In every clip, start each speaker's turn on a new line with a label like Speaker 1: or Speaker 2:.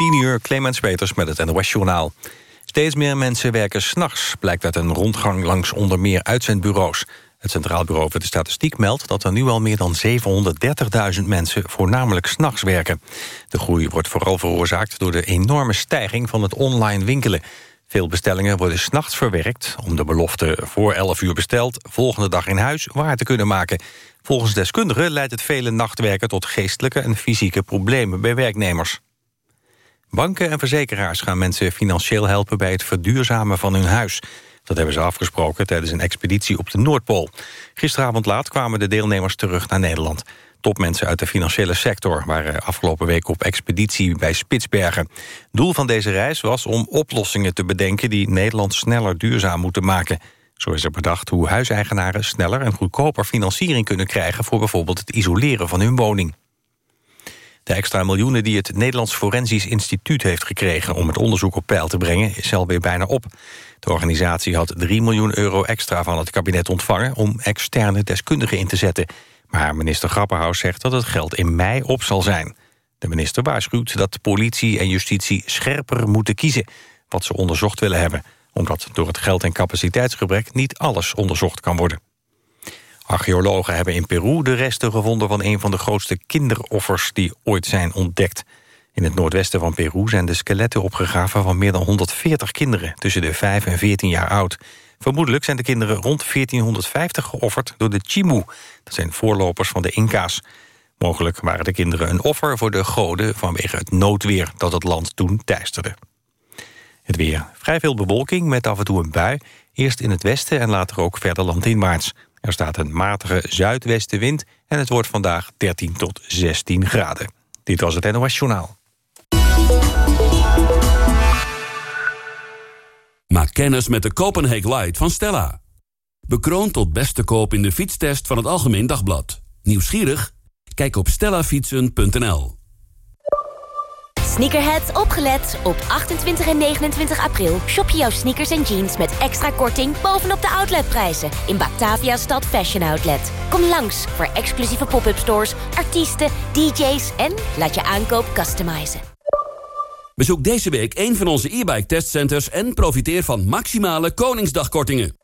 Speaker 1: 10 uur, Clemens Peters met het NOS-journaal. Steeds meer mensen werken s'nachts, blijkt uit een rondgang langs onder meer uitzendbureaus. Het Centraal Bureau voor de Statistiek meldt dat er nu al meer dan 730.000 mensen voornamelijk s'nachts werken. De groei wordt vooral veroorzaakt door de enorme stijging van het online winkelen. Veel bestellingen worden s'nachts verwerkt om de belofte voor 11 uur besteld volgende dag in huis waar te kunnen maken. Volgens deskundigen leidt het vele nachtwerken tot geestelijke en fysieke problemen bij werknemers. Banken en verzekeraars gaan mensen financieel helpen bij het verduurzamen van hun huis. Dat hebben ze afgesproken tijdens een expeditie op de Noordpool. Gisteravond laat kwamen de deelnemers terug naar Nederland. Topmensen uit de financiële sector waren afgelopen week op expeditie bij Spitsbergen. Doel van deze reis was om oplossingen te bedenken die Nederland sneller duurzaam moeten maken. Zo is er bedacht hoe huiseigenaren sneller en goedkoper financiering kunnen krijgen voor bijvoorbeeld het isoleren van hun woning. De extra miljoenen die het Nederlands Forensisch Instituut heeft gekregen... om het onderzoek op peil te brengen, is alweer bijna op. De organisatie had 3 miljoen euro extra van het kabinet ontvangen... om externe deskundigen in te zetten. Maar minister Grapperhaus zegt dat het geld in mei op zal zijn. De minister waarschuwt dat politie en justitie scherper moeten kiezen... wat ze onderzocht willen hebben omdat door het geld- en capaciteitsgebrek niet alles onderzocht kan worden. Archeologen hebben in Peru de resten gevonden van een van de grootste kinderoffers die ooit zijn ontdekt. In het noordwesten van Peru zijn de skeletten opgegraven van meer dan 140 kinderen tussen de 5 en 14 jaar oud. Vermoedelijk zijn de kinderen rond 1450 geofferd door de Chimu. Dat zijn voorlopers van de Inca's. Mogelijk waren de kinderen een offer voor de goden vanwege het noodweer dat het land toen teisterde. Het weer. Vrij veel bewolking met af en toe een bui. Eerst in het westen en later ook verder landinwaarts. Er staat een matige zuidwestenwind en het wordt vandaag 13 tot 16 graden. Dit was het NOS Journaal.
Speaker 2: Maak kennis met de Copenhagen Light van Stella. Bekroond tot beste koop in de fietstest van het Algemeen Dagblad. Nieuwsgierig? Kijk op stellafietsen.nl.
Speaker 3: Sneakerheads opgelet. Op 28 en 29 april shop je jouw sneakers en jeans met extra korting bovenop de outletprijzen in Batavia Stad Fashion Outlet. Kom langs voor exclusieve pop-up stores, artiesten, DJ's en laat je aankoop customizen.
Speaker 2: Bezoek deze week een van onze e-bike testcenters en profiteer van maximale Koningsdagkortingen.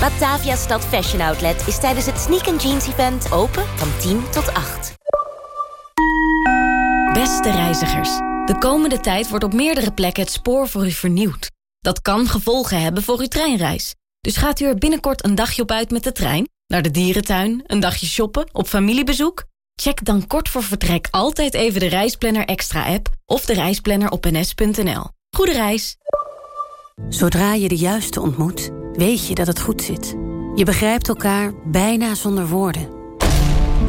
Speaker 3: Batavia Stad Fashion Outlet is tijdens het Sneak Jeans Event open van 10 tot 8.
Speaker 4: Beste reizigers, de komende tijd wordt op meerdere plekken het spoor voor u vernieuwd. Dat kan gevolgen hebben voor uw treinreis. Dus gaat u er binnenkort een dagje op uit met de trein? Naar de dierentuin? Een dagje shoppen? Op familiebezoek? Check dan kort voor vertrek altijd even de Reisplanner Extra app of de reisplanner op ns.nl. Goede reis!
Speaker 5: Zodra je de juiste ontmoet, weet je dat het goed zit. Je begrijpt elkaar bijna zonder woorden.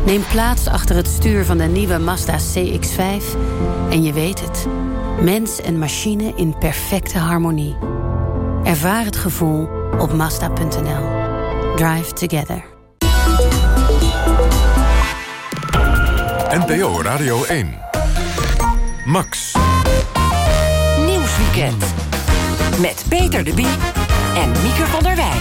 Speaker 5: Neem plaats achter het stuur van de nieuwe Mazda CX-5 en je weet het. Mens en machine in perfecte harmonie. Ervaar het gevoel op Mazda.nl. Drive together.
Speaker 6: NPO Radio 1. Max.
Speaker 7: Nieuwsweekend. Met Peter de Bie en Mieke van der Wij.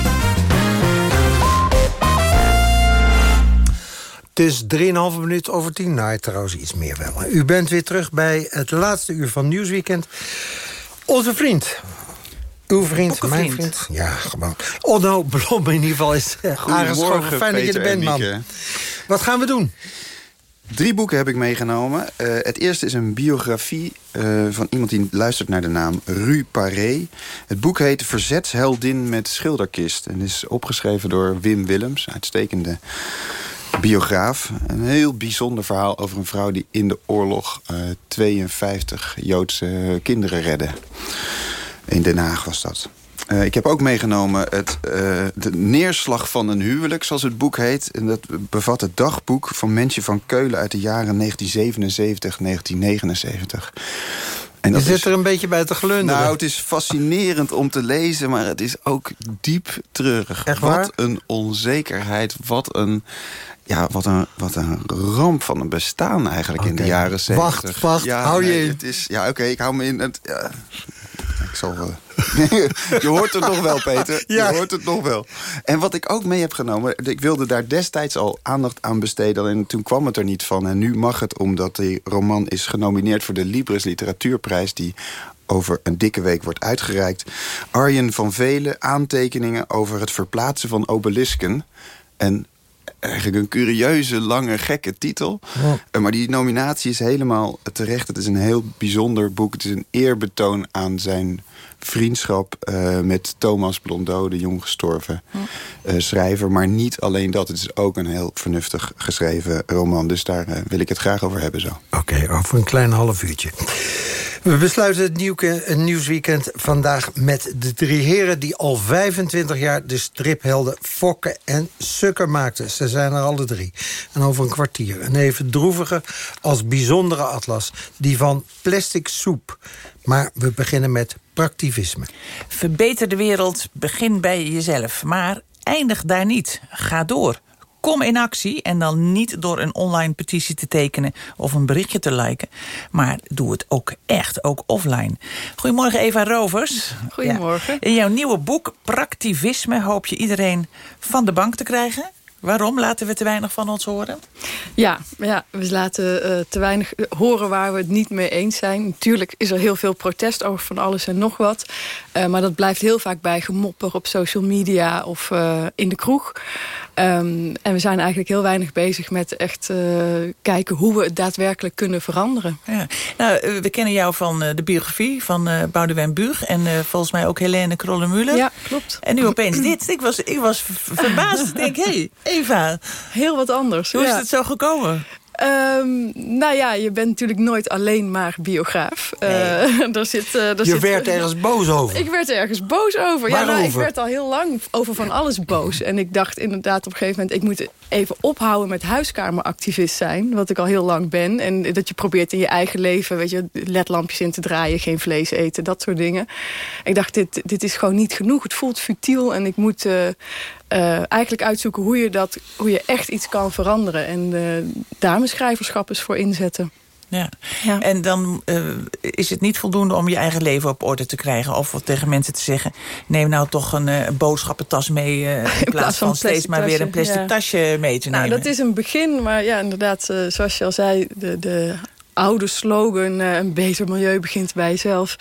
Speaker 8: Het is 3,5 minuut over 10. Nou, trouwens iets meer wel. U bent weer terug bij het laatste uur van Nieuwsweekend. Onze vriend. Uw vriend, mijn vriend. Ja, gewoon. Onno Blom in ieder geval is eh, aangeschoven. Fijn dat je er bent, man. Wat gaan we doen?
Speaker 9: Drie boeken heb ik meegenomen. Uh, het eerste is een biografie uh, van iemand die luistert naar de naam Rue Paré. Het boek heet Verzetsheldin met schilderkist. En is opgeschreven door Wim Willems, uitstekende biograaf. Een heel bijzonder verhaal over een vrouw die in de oorlog uh, 52 Joodse kinderen redde. In Den Haag was dat. Uh, ik heb ook meegenomen het, uh, de neerslag van een huwelijk, zoals het boek heet. En dat bevat het dagboek van Mensje van Keulen uit de jaren 1977, 1979.
Speaker 8: En je zit is, er een beetje bij te glunderen.
Speaker 9: Nou, het is fascinerend om te lezen, maar het is ook diep treurig.
Speaker 8: Echt waar?
Speaker 9: Wat een onzekerheid, wat een ja, wat een, wat een ramp van een bestaan eigenlijk okay. in de jaren 70.
Speaker 8: Wacht, wacht,
Speaker 9: ja,
Speaker 8: hou je
Speaker 9: nee. Het is, ja, oké, okay, ik hou me in. Het, ja. ik zal... je hoort het nog wel, Peter. Je hoort het nog wel. En wat ik ook mee heb genomen... ik wilde daar destijds al aandacht aan besteden... en toen kwam het er niet van. En nu mag het, omdat die roman is genomineerd... voor de Libris Literatuurprijs... die over een dikke week wordt uitgereikt. Arjen van Velen, aantekeningen over het verplaatsen van obelisken. En eigenlijk een curieuze, lange, gekke titel. Ja. Maar die nominatie is helemaal terecht. Het is een heel bijzonder boek. Het is een eerbetoon aan zijn vriendschap uh, met Thomas Blondeau, de jong gestorven uh, schrijver. Maar niet alleen dat, het is ook een heel vernuftig geschreven roman. Dus daar uh, wil ik het graag over hebben zo.
Speaker 8: Oké, okay, over een klein half uurtje. We besluiten het, nieuw, het nieuwsweekend vandaag met de drie heren... die al 25 jaar de striphelden Fokken en Sukker maakten. Ze zijn er alle drie. En over een kwartier een even droevige als bijzondere atlas. Die van plastic soep. Maar we beginnen met praktivisme.
Speaker 10: Verbeter de wereld, begin bij jezelf. Maar eindig daar niet. Ga door. Kom in actie en dan niet door een online petitie te tekenen... of een berichtje te liken. Maar doe het ook echt, ook offline. Goedemorgen Eva Rovers.
Speaker 11: Goedemorgen.
Speaker 10: In jouw nieuwe boek Praktivisme hoop je iedereen van de bank te krijgen. Waarom laten we te weinig van ons horen?
Speaker 11: Ja, ja we laten uh, te weinig horen waar we het niet mee eens zijn. Natuurlijk is er heel veel protest over van alles en nog wat. Uh, maar dat blijft heel vaak bij gemopper op social media of uh, in de kroeg. Um, en we zijn eigenlijk heel weinig bezig met echt kijken hoe we het daadwerkelijk kunnen veranderen.
Speaker 10: Ja. Nou, we kennen jou van de biografie van Boudewijn Buug en volgens mij ook Helene Krollemüller.
Speaker 11: Ja, klopt.
Speaker 10: En nu opeens dit. Ik was, ik was verbaasd. ik denk, hé, hey, Eva.
Speaker 11: Heel wat anders.
Speaker 10: Hoe is het zo gekomen?
Speaker 11: Um, nou ja, je bent natuurlijk nooit alleen maar biograaf. Nee. Uh, zit, uh, er
Speaker 8: je
Speaker 11: zit,
Speaker 8: werd ergens boos over.
Speaker 11: Ik werd ergens boos over. Ja, nou, ik werd al heel lang over van alles boos. En ik dacht inderdaad op een gegeven moment... ik moet even ophouden met huiskameractivist zijn. Wat ik al heel lang ben. En dat je probeert in je eigen leven... weet je, ledlampjes in te draaien, geen vlees eten, dat soort dingen. Ik dacht, dit, dit is gewoon niet genoeg. Het voelt futiel en ik moet... Uh, uh, eigenlijk uitzoeken hoe je, dat, hoe je echt iets kan veranderen. En uh, daar mijn schrijverschap voor inzetten.
Speaker 10: Ja. ja. En dan uh, is het niet voldoende om je eigen leven op orde te krijgen. Of tegen mensen te zeggen... neem nou toch een, een boodschappentas mee... in, plaats, in plaats van, van steeds maar weer een plastic ja. tasje mee te nemen.
Speaker 11: Nou, dat is een begin. Maar ja, inderdaad, zoals je al zei... de, de oude slogan, uh, een beter milieu begint bij jezelf.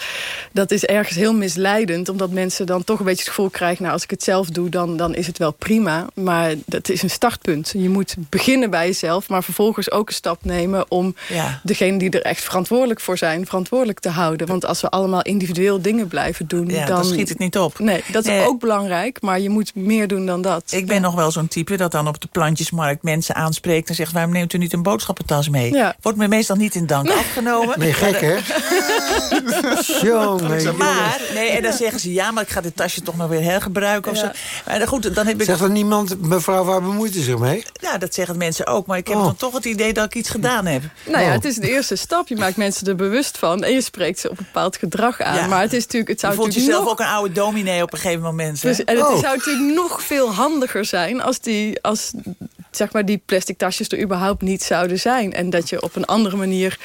Speaker 11: Dat is ergens heel misleidend. Omdat mensen dan toch een beetje het gevoel krijgen... nou, als ik het zelf doe, dan, dan is het wel prima. Maar dat is een startpunt. Je moet beginnen bij jezelf, maar vervolgens ook een stap nemen... om ja. degene die er echt verantwoordelijk voor zijn, verantwoordelijk te houden. Want als we allemaal individueel dingen blijven doen...
Speaker 10: Ja,
Speaker 11: dan,
Speaker 10: schiet het niet op.
Speaker 11: Nee, dat is eh, ook belangrijk, maar je moet meer doen dan dat.
Speaker 10: Ik ben ja. nog wel zo'n type dat dan op de plantjesmarkt mensen aanspreekt... en zegt, waarom neemt u niet een boodschappentas mee? Ja. Wordt me meestal niet in dank afgenomen.
Speaker 8: Nee, gek hè?
Speaker 10: Jongen, maar, nee, en dan zeggen ze, ja, maar ik ga dit tasje toch nog weer hergebruiken. Of zo. Maar goed, dan heb ik...
Speaker 8: Zegt er niemand, mevrouw, waar bemoeit u zich mee?
Speaker 10: Ja, dat zeggen mensen ook. Maar ik heb oh. dan toch het idee dat ik iets gedaan heb.
Speaker 11: Nou ja, oh. het is de eerste stap. Je maakt mensen er bewust van. En je spreekt ze op een bepaald gedrag aan. Ja. Maar het is natuurlijk... Het zou
Speaker 10: je voelt
Speaker 11: jezelf
Speaker 10: nog... ook een oude dominee op een gegeven moment.
Speaker 11: Dus, en het oh. zou natuurlijk nog veel handiger zijn... als, die, als zeg maar, die plastic tasjes er überhaupt niet zouden zijn. En dat je op een andere manier...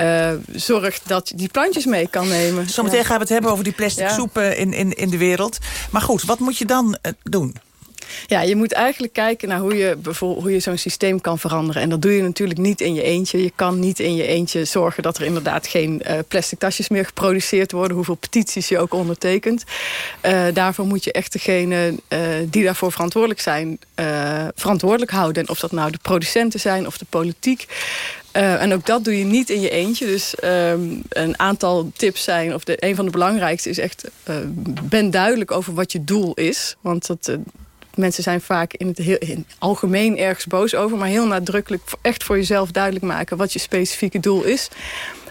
Speaker 11: Uh, zorgt dat je die plantjes mee kan nemen.
Speaker 10: Zometeen gaan we het hebben over die plastic ja. soepen in, in, in de wereld. Maar goed, wat moet je dan uh, doen?
Speaker 11: Ja, je moet eigenlijk kijken naar hoe je, hoe je zo'n systeem kan veranderen. En dat doe je natuurlijk niet in je eentje. Je kan niet in je eentje zorgen dat er inderdaad geen uh, plastic tasjes meer geproduceerd worden. Hoeveel petities je ook ondertekent. Uh, daarvoor moet je echt degene uh, die daarvoor verantwoordelijk zijn, verantwoordelijk houden. En of dat nou de producenten zijn of de politiek. Uh, en ook dat doe je niet in je eentje. Dus um, een aantal tips zijn, of de, een van de belangrijkste is echt... Uh, ben duidelijk over wat je doel is. Want dat, uh, mensen zijn vaak in het, heel, algemeen ergens boos over... maar heel nadrukkelijk echt voor jezelf duidelijk maken... wat je specifieke doel is.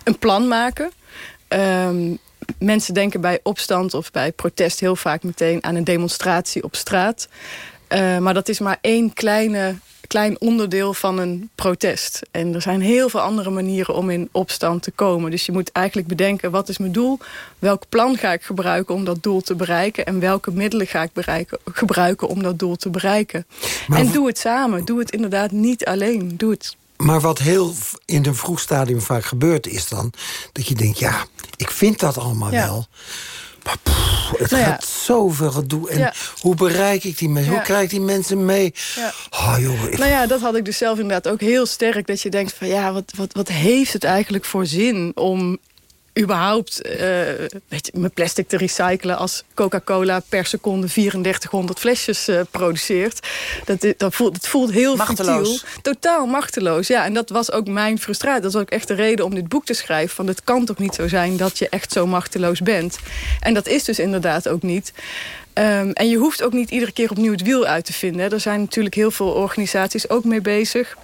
Speaker 11: Een plan maken. Um, mensen denken bij opstand of bij protest heel vaak meteen... aan een demonstratie op straat. maar dat is maar één kleine klein onderdeel van een protest. En er zijn heel veel andere manieren om in opstand te komen. Dus je moet eigenlijk bedenken, wat is mijn doel? Welk plan ga ik gebruiken om dat doel te bereiken? En welke middelen ga ik bereiken, gebruiken om dat doel te bereiken? Maar en doe het samen. Doe het inderdaad niet alleen. Doe het
Speaker 8: maar wat heel in een vroeg stadium vaak gebeurt is dan... dat je denkt, ja, ik vind dat allemaal ja. wel... het nou gaat zoveel gedoe. En hoe bereik ik die mensen? Hoe krijg ik die mensen mee? Oh, joh,
Speaker 11: Nou ja, dat had ik dus zelf inderdaad ook heel sterk. Dat je denkt van ja, wat, wat, wat heeft het eigenlijk voor zin om überhaupt uh, weet je, mijn plastic te recyclen... als Coca-Cola per seconde 3400 flesjes uh, produceert. Dat, dat, voelt, het voelt heel
Speaker 10: machteloos.
Speaker 11: Totaal machteloos, ja. En dat was ook mijn frustratie. Dat was ook echt de reden om dit boek te schrijven. Van het kan toch niet zo zijn dat je echt zo machteloos bent. En dat is dus inderdaad ook niet. Um, en je hoeft ook niet iedere keer opnieuw het wiel uit te vinden. Er zijn natuurlijk heel veel organisaties ook mee bezig...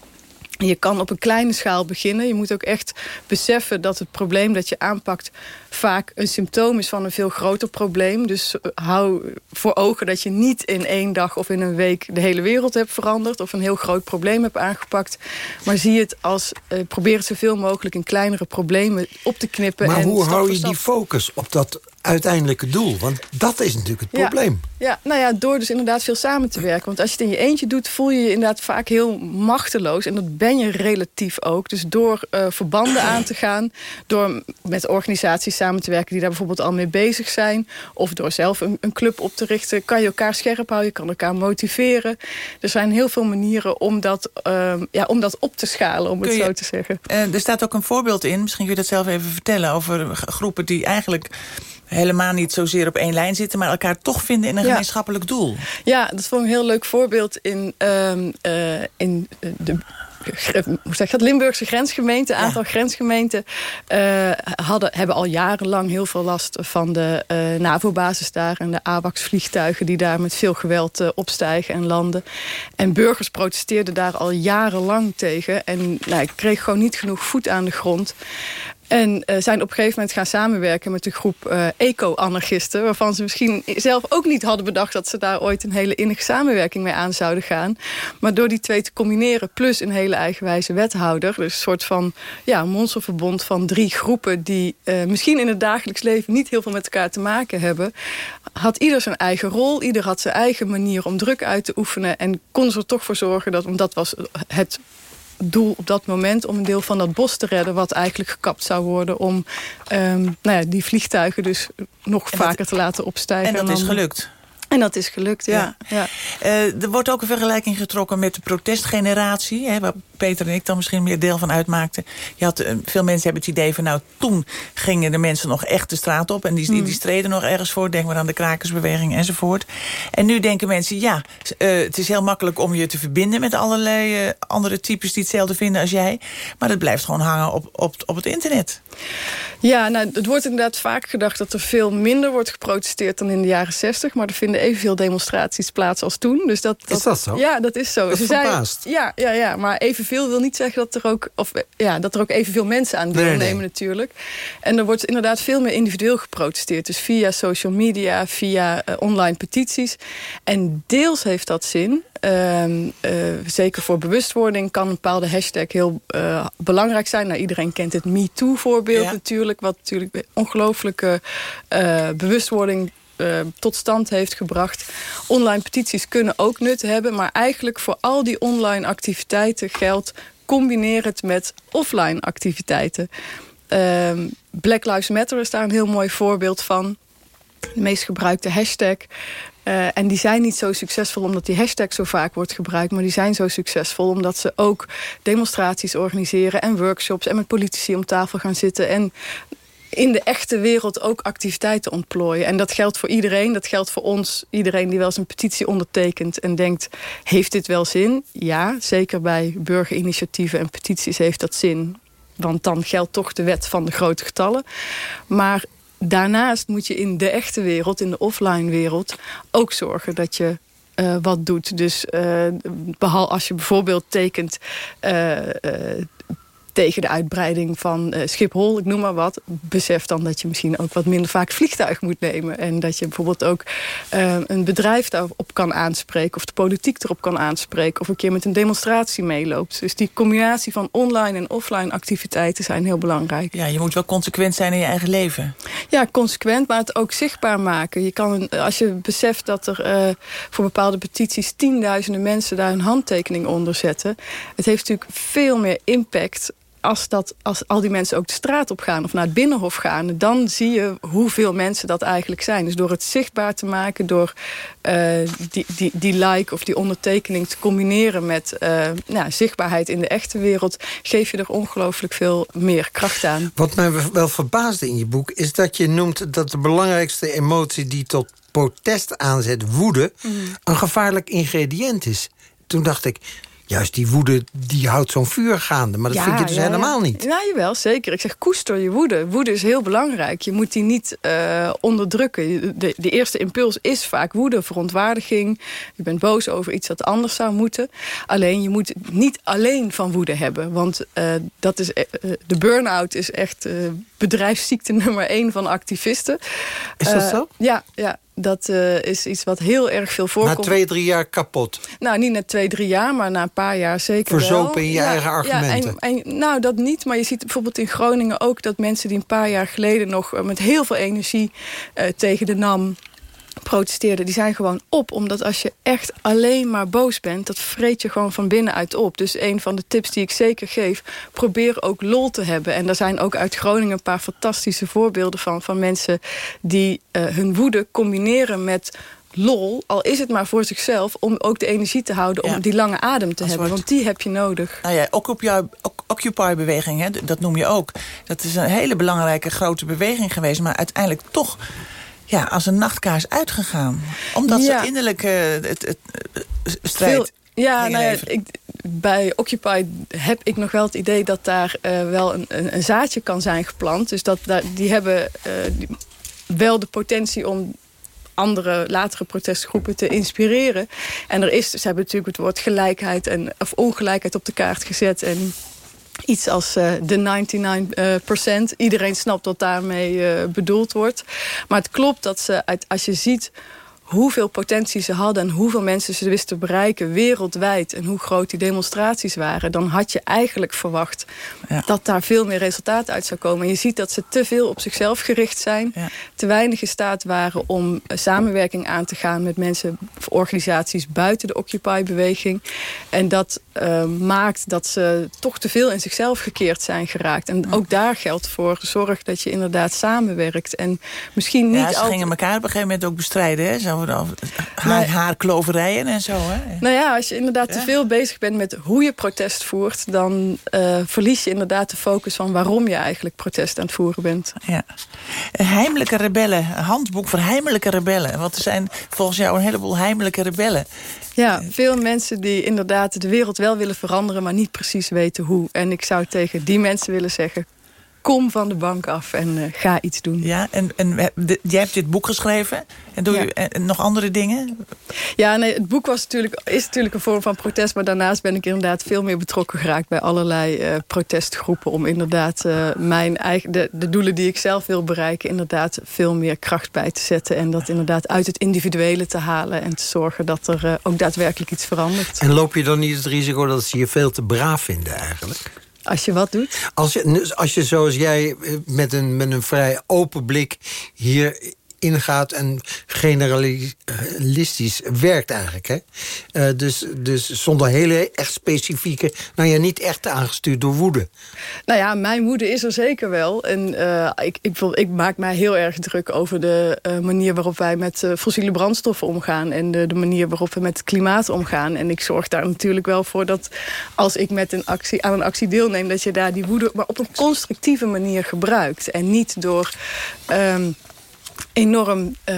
Speaker 11: Je kan op een kleine schaal beginnen. Je moet ook echt beseffen dat het probleem dat je aanpakt... vaak een symptoom is van een veel groter probleem. Dus eh, hou voor ogen dat je niet in één dag of in een week... de hele wereld hebt veranderd of een heel groot probleem hebt aangepakt. Maar zie het als, uh, probeer het zoveel mogelijk in kleinere problemen op te knippen.
Speaker 8: Maar
Speaker 11: en
Speaker 8: hoe hou je die focus op dat uiteindelijke doel? Want dat is natuurlijk het probleem.
Speaker 11: Ja, nou ja, door dus inderdaad veel samen te werken. Want als je het in je eentje doet, voel je je inderdaad vaak heel machteloos. En dat ben je relatief ook. Dus door uh, verbanden aan te gaan, door met organisaties samen te werken... die daar bijvoorbeeld al mee bezig zijn... of door zelf een, een club op te richten, kan je elkaar scherp houden. Je kan elkaar motiveren. Er zijn heel veel manieren om dat, uh, ja, om dat op te schalen, om het zo te zeggen.
Speaker 10: Uh, er staat ook een voorbeeld in, misschien kun je dat zelf even vertellen... over groepen die eigenlijk helemaal niet zozeer op één lijn zitten... maar elkaar toch vinden in een gemeenschappelijk doel.
Speaker 11: Ja, dat vond ik een heel leuk voorbeeld in, um, uh, in de hoe zeg dat, Limburgse grensgemeenten, een aantal grensgemeenten, uh, hadden, hebben al jarenlang heel veel last van de uh, NAVO-basis daar en de AWACS-vliegtuigen die daar met veel geweld uh, opstijgen en landen. En burgers protesteerden daar al jarenlang tegen en nou, ik kreeg gewoon niet genoeg voet aan de grond. En uh, zijn op een gegeven moment gaan samenwerken met de groep uh, eco-anarchisten... waarvan ze misschien zelf ook niet hadden bedacht... dat ze daar ooit een hele innige samenwerking mee aan zouden gaan. Maar door die twee te combineren, plus een hele eigenwijze wethouder... dus een soort van ja, monsterverbond van drie groepen... die uh, misschien in het dagelijks leven niet heel veel met elkaar te maken hebben... had ieder zijn eigen rol, ieder had zijn eigen manier om druk uit te oefenen... en kon ze er toch voor zorgen, dat, want dat was het doel op dat moment om een deel van dat bos te redden... wat eigenlijk gekapt zou worden om um, nou ja, die vliegtuigen dus nog vaker te laten opstijgen.
Speaker 10: En dat is gelukt?
Speaker 11: En dat is gelukt, ja. ja.
Speaker 10: Uh, er wordt ook een vergelijking getrokken met de protestgeneratie... Hè, waar Peter en ik dan misschien meer deel van uitmaakten. Je had, uh, veel mensen hebben het idee van... nou, toen gingen de mensen nog echt de straat op... en die, die, die streden nog ergens voor. Denk maar aan de krakersbeweging enzovoort. En nu denken mensen, ja, uh, het is heel makkelijk om je te verbinden... met allerlei andere types die hetzelfde vinden als jij. Maar dat blijft gewoon hangen op, op, op het internet.
Speaker 11: Ja, nou, het wordt inderdaad vaak gedacht dat er veel minder wordt geprotesteerd dan in de jaren zestig. Maar er vinden evenveel demonstraties plaats als toen. Dus dat,
Speaker 8: dat, is dat zo?
Speaker 11: Ja, dat is zo.
Speaker 8: Dat
Speaker 11: Ze
Speaker 8: zijn,
Speaker 11: ja, ja, ja, maar evenveel wil niet zeggen dat er ook, of, ja, dat er ook evenveel mensen aan deelnemen nee, nee. natuurlijk. En er wordt inderdaad veel meer individueel geprotesteerd. Dus via social media, via uh, online petities. En deels heeft dat zin. Uh, uh, zeker voor bewustwording kan een bepaalde hashtag heel uh, belangrijk zijn. Nou, iedereen kent het MeToo-voorbeeld ja. natuurlijk. Wat natuurlijk ongelooflijke uh, bewustwording uh, tot stand heeft gebracht. Online petities kunnen ook nut hebben. Maar eigenlijk voor al die online activiteiten geldt... combineer het met offline activiteiten. Uh, Black Lives Matter is daar een heel mooi voorbeeld van. De meest gebruikte hashtag. Uh, en die zijn niet zo succesvol omdat die hashtag zo vaak wordt gebruikt. Maar die zijn zo succesvol omdat ze ook demonstraties organiseren... en workshops en met politici om tafel gaan zitten... en in de echte wereld ook activiteiten ontplooien. En dat geldt voor iedereen. Dat geldt voor ons, iedereen die wel eens een petitie ondertekent... en denkt, heeft dit wel zin? Ja, zeker bij burgerinitiatieven en petities heeft dat zin. Want dan geldt toch de wet van de grote getallen. Maar daarnaast moet je in de echte wereld, in de offline wereld... ook zorgen dat je uh, wat doet. Dus uh, behalve als je bijvoorbeeld tekent... Uh, tegen de uitbreiding van uh, Schiphol, ik noem maar wat... besef dan dat je misschien ook wat minder vaak vliegtuig moet nemen. En dat je bijvoorbeeld ook uh, een bedrijf daarop kan aanspreken... of de politiek erop kan aanspreken... of een keer met een demonstratie meeloopt. Dus die combinatie van online en offline activiteiten zijn heel belangrijk.
Speaker 10: Ja, je moet wel consequent zijn in je eigen leven.
Speaker 11: Ja, consequent, maar het ook zichtbaar maken. Je kan, als je beseft dat er uh, voor bepaalde petities... tienduizenden mensen daar een handtekening onder zetten... het heeft natuurlijk veel meer impact als, dat, als al die mensen ook de straat op gaan of naar het binnenhof gaan, dan zie je hoeveel mensen dat eigenlijk zijn. Dus door het zichtbaar te maken, door uh, die, die, die like of die ondertekening te combineren met uh, nou, zichtbaarheid in de echte wereld, geef je er ongelooflijk veel meer kracht aan.
Speaker 8: Wat mij wel verbaasde in je boek is dat je noemt dat de belangrijkste emotie die tot protest aanzet, woede, mm. een gevaarlijk ingrediënt is. Toen dacht ik, juist die woede, die houdt zo'n vuur gaande. Maar dat vind je dus helemaal niet.
Speaker 11: Ja, jawel, zeker. Ik zeg, koester je woede. Woede is heel belangrijk. Je moet die niet uh, onderdrukken. De, de, eerste impuls is vaak woede, verontwaardiging. Je bent boos over iets dat anders zou moeten. Alleen, je moet niet alleen van woede hebben. Want uh, dat is, uh, de burn-out is echt bedrijfsziekte nummer één van activisten.
Speaker 8: Is dat zo?
Speaker 11: Ja, ja. Dat uh, is iets wat heel erg veel voorkomt.
Speaker 8: Na twee, drie jaar kapot?
Speaker 11: Nou, niet na twee, drie jaar, maar na een paar jaar zeker
Speaker 8: Verzopen
Speaker 11: wel.
Speaker 8: in je ja, eigen argumenten?
Speaker 11: Ja, en, en, nou, dat niet. Maar je ziet bijvoorbeeld in Groningen ook... dat mensen die een paar jaar geleden nog uh, met heel veel energie... Uh, tegen de NAM protesteerden, die zijn gewoon op. Omdat als je echt alleen maar boos bent... dat vreet je gewoon van binnenuit op. Dus een van de tips die ik zeker geef... probeer ook lol te hebben. En er zijn ook uit Groningen een paar fantastische voorbeelden van... van mensen die uh, hun woede combineren met lol, al is het maar voor zichzelf... om ook de energie te houden om ja. die lange adem te hebben. Want die heb je nodig.
Speaker 10: Nou ja, Occupy-beweging, dat noem je ook. Dat is een hele belangrijke grote beweging geweest... maar uiteindelijk toch ja, als een nachtkaars uitgegaan. Omdat ja. ze innerlijk uh, het, het, het, strijd... Veel,
Speaker 11: ja, nou ja, ik, bij Occupy heb ik nog wel het idee dat daar uh, wel een, een, een, zaadje kan zijn geplant. Dus dat, die hebben uh, die, wel de potentie om andere latere protestgroepen te inspireren. En er is, ze hebben natuurlijk het woord gelijkheid en, of ongelijkheid op de kaart gezet. En iets als uh, de 99% uh, Iedereen snapt wat daarmee uh, bedoeld wordt. Maar het klopt dat ze, uit, als je ziet hoeveel potentie ze hadden... en hoeveel mensen ze wisten te bereiken wereldwijd... en hoe groot die demonstraties waren... dan had je eigenlijk verwacht ja. dat daar veel meer resultaat uit zou komen. En je ziet dat ze te veel op zichzelf gericht zijn. Ja. Te weinig in staat waren om samenwerking aan te gaan... met mensen of organisaties buiten de Occupy-beweging. En dat uh, maakt dat ze toch te veel in zichzelf gekeerd zijn geraakt. En ook daar geldt voor zorg dat je inderdaad samenwerkt. En misschien niet
Speaker 10: ja, ze
Speaker 11: altijd...
Speaker 10: gingen elkaar op een gegeven moment ook bestrijden. Hè? Zo haar, haarkloverijen en zo. Hè?
Speaker 11: Nou ja, als je inderdaad ja. te veel bezig bent met hoe je protest voert... dan uh, verlies je inderdaad de focus van waarom je eigenlijk protest aan het voeren bent.
Speaker 10: Ja. Heimelijke rebellen, handboek voor heimelijke rebellen. Want er zijn volgens jou een heleboel heimelijke rebellen.
Speaker 11: Ja, veel mensen die inderdaad de wereld wel willen veranderen... maar niet precies weten hoe. En ik zou tegen die mensen willen zeggen kom van de bank af en uh, ga iets doen.
Speaker 10: Ja, en, en de, jij hebt dit boek geschreven. En doe ja. je en, nog andere dingen?
Speaker 11: Ja, nee, het boek was natuurlijk, is natuurlijk een vorm van protest. Maar daarnaast ben ik inderdaad veel meer betrokken geraakt... bij allerlei uh, protestgroepen. Om inderdaad uh, mijn eigen, de, de doelen die ik zelf wil bereiken... inderdaad veel meer kracht bij te zetten. En dat inderdaad uit het individuele te halen. En te zorgen dat er ook daadwerkelijk iets verandert.
Speaker 8: En loop je dan niet het risico dat ze je veel te braaf vinden eigenlijk?
Speaker 11: Als je wat doet?
Speaker 8: Als je, als je zoals jij met een, met een vrij open blik hier ingaat en generalistisch werkt eigenlijk. Hè? Uh, dus, dus zonder hele echt specifieke... nou ja, niet echt aangestuurd door woede.
Speaker 11: Nou ja, mijn woede is er zeker wel. En uh, ik, ik, ik, maak mij heel erg druk over de uh, manier waarop wij met fossiele brandstoffen omgaan... en de, de, manier waarop we met het klimaat omgaan. En ik zorg daar natuurlijk wel voor dat als ik met een actie, aan een actie deelneem... dat je daar die woede maar op een constructieve manier gebruikt. En niet door... Um, enorm, uh,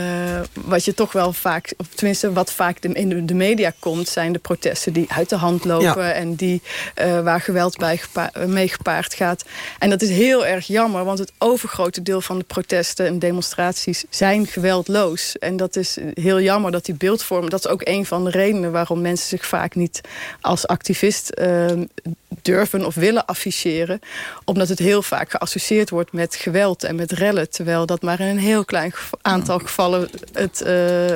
Speaker 11: wat je toch wel vaak, of tenminste wat vaak in de media komt, zijn de protesten die uit de hand lopen ja. en die, uh, waar geweld bij gepa mee gepaard gaat. En dat is heel erg jammer, want het overgrote deel van de protesten en demonstraties zijn geweldloos. En dat is heel jammer dat die beeldvorm, dat is ook een van de redenen waarom mensen zich vaak niet als activist uh, durven of willen afficheren. Omdat het heel vaak geassocieerd wordt met geweld en met rellen. Terwijl dat maar in een heel klein aantal gevallen het uh,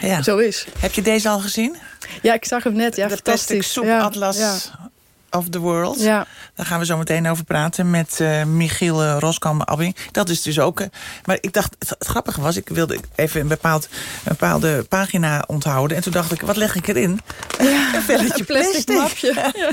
Speaker 10: ja.
Speaker 11: zo is.
Speaker 10: Heb je deze al gezien?
Speaker 11: Ja, ik zag hem net. Ja,
Speaker 10: de
Speaker 11: fantastisch.
Speaker 10: Soep Atlas. Ja. Of the World.
Speaker 11: Ja.
Speaker 10: Daar gaan we zo meteen over praten met uh, Michiel uh, Roskam-Abbing. Dat is dus ook... Uh, maar ik dacht, het, het, grappige was, ik wilde even een, bepaald, een bepaalde pagina onthouden. En toen dacht ik, wat leg ik erin?
Speaker 11: Ja,
Speaker 10: een velletje
Speaker 11: plastic,
Speaker 10: plastic.
Speaker 11: mapje.
Speaker 10: Ja.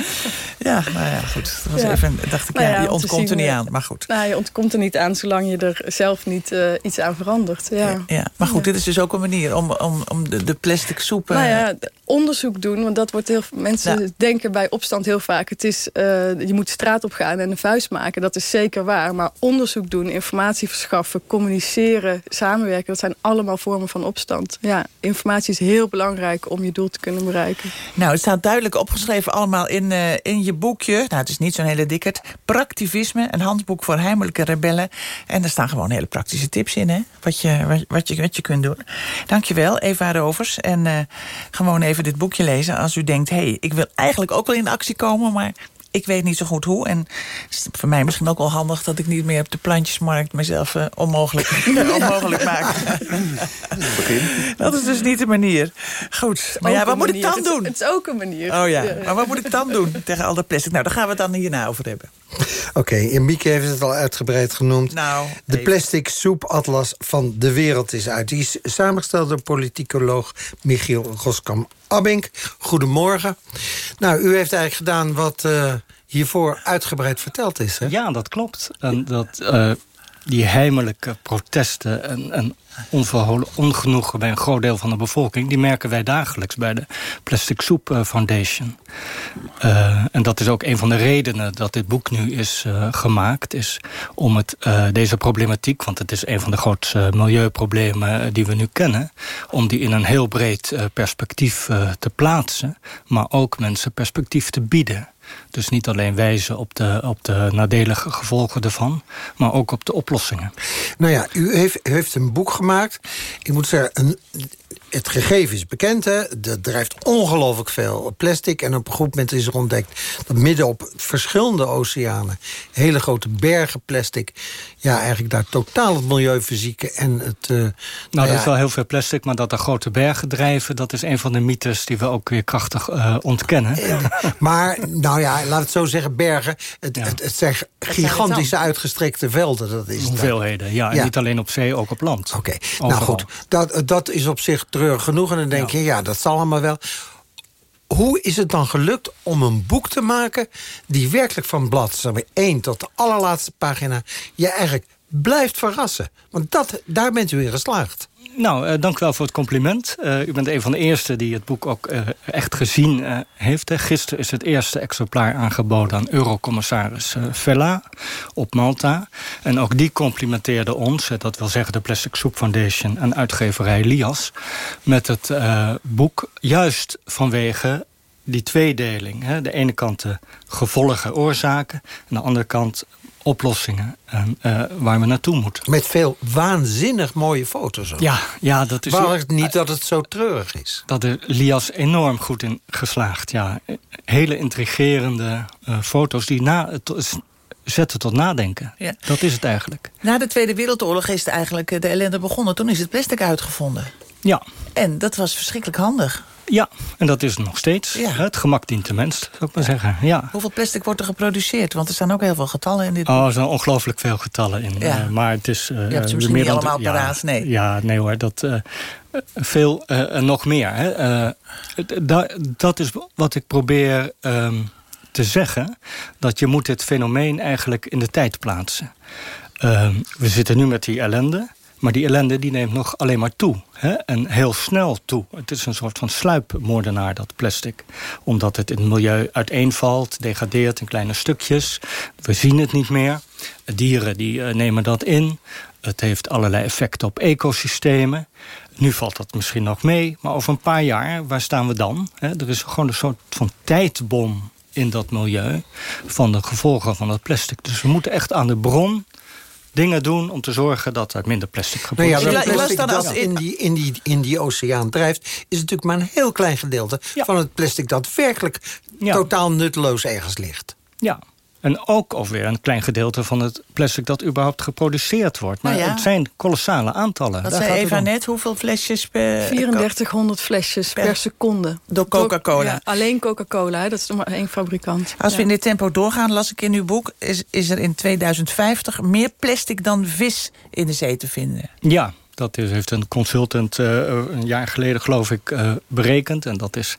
Speaker 10: ja, nou ja, goed. Dat was
Speaker 11: Ja.
Speaker 10: even, dacht ik,
Speaker 11: Nou
Speaker 10: ja, je ontkomt er niet
Speaker 11: eh,
Speaker 10: aan. Maar goed.
Speaker 11: Nou, je ontkomt er niet aan zolang je er zelf niet eh, iets aan verandert. Ja.
Speaker 10: Ja, maar goed, dit is dus ook een manier om, om, om de, de plastic soep... eh,
Speaker 11: Nou ja, onderzoek doen, want dat wordt heel mensen denken bij opstand heel vaak. Het is, eh, je moet straat op gaan en een vuist maken. Dat is zeker waar. Maar onderzoek doen, informatie verschaffen, communiceren, samenwerken, dat zijn allemaal vormen van opstand. Ja, informatie is heel belangrijk om je doel te kunnen bereiken.
Speaker 10: Nou, het staat duidelijk opgeschreven allemaal in, eh, in je boekje. Nou, het is niet zo'n hele dikkerd. Praktivisme, een handboek voor heimelijke rebellen. En er staan gewoon hele praktische tips in, hè? Wat je, wat, wat je, wat je kunt doen. Dankjewel, Eva Rovers. En eh, gewoon even dit boekje lezen als u denkt... hé, hey, ik wil eigenlijk ook wel in actie komen, maar... Ik weet niet zo goed hoe. En het is voor mij misschien ook wel handig dat ik niet meer op de plantjesmarkt mezelf eh, onmogelijk, onmogelijk maak. Dat is dus niet de manier. Goed, maar ja, wat moet ik dan
Speaker 11: Het is-
Speaker 10: doen?
Speaker 11: Het is ook een manier.
Speaker 10: Oh ja, maar wat moet ik dan doen tegen al dat plastic? Nou, daar gaan we het dan hierna over hebben.
Speaker 8: Oké, en Mieke heeft het al uitgebreid genoemd.
Speaker 10: Nou,
Speaker 8: de plastic soepatlas van de wereld is uit. Die is samengesteld door politicoloog Michiel Roskam-Abink. Goedemorgen. Nou, u heeft eigenlijk gedaan wat eh, hiervoor uitgebreid verteld is. Hè?
Speaker 12: Ja, dat klopt. En dat, eh, die heimelijke protesten en, en onverholen ongenoegen bij een groot deel van de bevolking... die merken wij dagelijks bij de Plastic Soup eh, Foundation. Eh, en dat is ook een van de redenen dat dit boek nu is eh, gemaakt... is om het, deze problematiek, want het is een van de grootste milieuproblemen die we nu kennen... om die in een heel breed perspectief te plaatsen... maar ook mensen perspectief te bieden... Dus niet alleen wijzen op de, op de nadelige gevolgen ervan... maar ook op de oplossingen.
Speaker 8: Nou ja, u heeft, heeft een boek gemaakt. Ik moet zeggen, een, het gegeven is bekend. Hè? Er drijft ongelooflijk veel plastic. En op een goed moment is er ontdekt... dat midden op verschillende oceanen... hele grote bergen plastic... ja, eigenlijk daar totaal het milieu verzieken. En het, uh,
Speaker 12: nou,
Speaker 8: nou ja,
Speaker 12: is wel heel veel plastic, maar dat er grote bergen drijven... dat is een van de mythes die we ook weer krachtig uh, ontkennen.
Speaker 8: Maar, nou ja, laat het zo zeggen, bergen... het,
Speaker 12: Ja.
Speaker 8: het, het zijn gigantische uitgestrekte velden. Dat is.
Speaker 12: Hoeveelheden, ja. En
Speaker 8: Ja.
Speaker 12: niet alleen op zee, ook op land.
Speaker 8: Oké, nou goed. Dat, dat is op zich treurig genoeg. En dan denk je, ja, dat zal allemaal wel. Hoe is het dan gelukt om een boek te maken... die werkelijk van bladzijde 1 tot de allerlaatste pagina... je eigenlijk blijft verrassen? Want dat, daar bent u in geslaagd.
Speaker 12: Nou, eh, dank u wel voor het compliment. Uh, u bent een van de eerste die het boek ook uh, echt gezien heeft. Gisteren is het eerste exemplaar aangeboden aan eurocommissaris Vella op Malta. En ook die complimenteerde ons, dat wil zeggen de Plastic Soup Foundation... en uitgeverij Lias, met het boek juist vanwege die tweedeling. Hè. De ene kant de gevolgen, oorzaken... en de andere kant oplossingen en, uh, waar we naartoe moeten.
Speaker 8: Met veel waanzinnig mooie foto's. Ook.
Speaker 12: Ja, ja, dat is...
Speaker 8: Waar het niet dat het zo treurig is.
Speaker 12: Dat er Lias enorm goed in geslaagd. Ja, hele intrigerende uh, foto's die na, het, zetten tot nadenken. Ja. Dat is het eigenlijk.
Speaker 10: Na de Tweede Wereldoorlog is het eigenlijk eh, de ellende begonnen. Toen is het plastic uitgevonden.
Speaker 12: Ja.
Speaker 10: En dat was verschrikkelijk handig.
Speaker 12: Ja, en dat is het nog steeds.
Speaker 10: Ja.
Speaker 12: Het gemak dient de mens, zou ik maar zeggen. Ja.
Speaker 10: Hoeveel plastic wordt er geproduceerd? Want er staan ook heel veel getallen in dit
Speaker 12: Oh, er zijn ongelooflijk veel getallen in.
Speaker 10: Ja.
Speaker 12: Uh, maar het is... Uh,
Speaker 10: Je hebt ze misschien niet allemaal paraat,
Speaker 12: ja,
Speaker 10: nee.
Speaker 12: Ja, nee hoor, dat... Uh, veel nog meer. Hè. Da dat is wat ik probeer um, te zeggen. Dat je moet dit fenomeen eigenlijk in de tijd plaatsen. Um, we zitten nu met die ellende. Maar die ellende die neemt nog alleen maar toe. Hè? En heel snel toe. Het is een soort van sluipmoordenaar, dat plastic. Omdat het in het milieu uiteenvalt, degradeert in kleine stukjes. We zien het niet meer. Dieren die uh, nemen dat in. Het heeft allerlei effecten op ecosystemen. Nu valt dat misschien nog mee. Maar over een paar jaar, waar staan we dan? Er is gewoon een soort van tijdbom in dat milieu... van de gevolgen van dat plastic. Dus we moeten echt aan de bron dingen doen om te zorgen dat er minder plastic gebeurt.
Speaker 8: Nou ja, dat plastic dat in die, in, die, in die oceaan drijft... is natuurlijk maar een heel klein gedeelte ja. van het plastic... dat werkelijk ja. totaal nutteloos ergens ligt.
Speaker 12: Ja, En ook alweer een klein gedeelte van het plastic dat überhaupt geproduceerd wordt. Maar
Speaker 10: Nou ja.
Speaker 12: het zijn kolossale aantallen. Daar
Speaker 10: zei Eva net? Hoeveel flesjes per...
Speaker 11: 3400 flesjes per, seconde.
Speaker 10: Door Coca-Cola.
Speaker 11: Ja, alleen Coca-Cola, hè, dat is er maar één fabrikant.
Speaker 10: Als we in dit tempo doorgaan, las ik in uw boek... Is, is er in 2050 meer plastic dan vis in de zee te vinden.
Speaker 12: Ja, dat is, heeft een consultant eh, een jaar geleden geloof ik eh, berekend. En dat is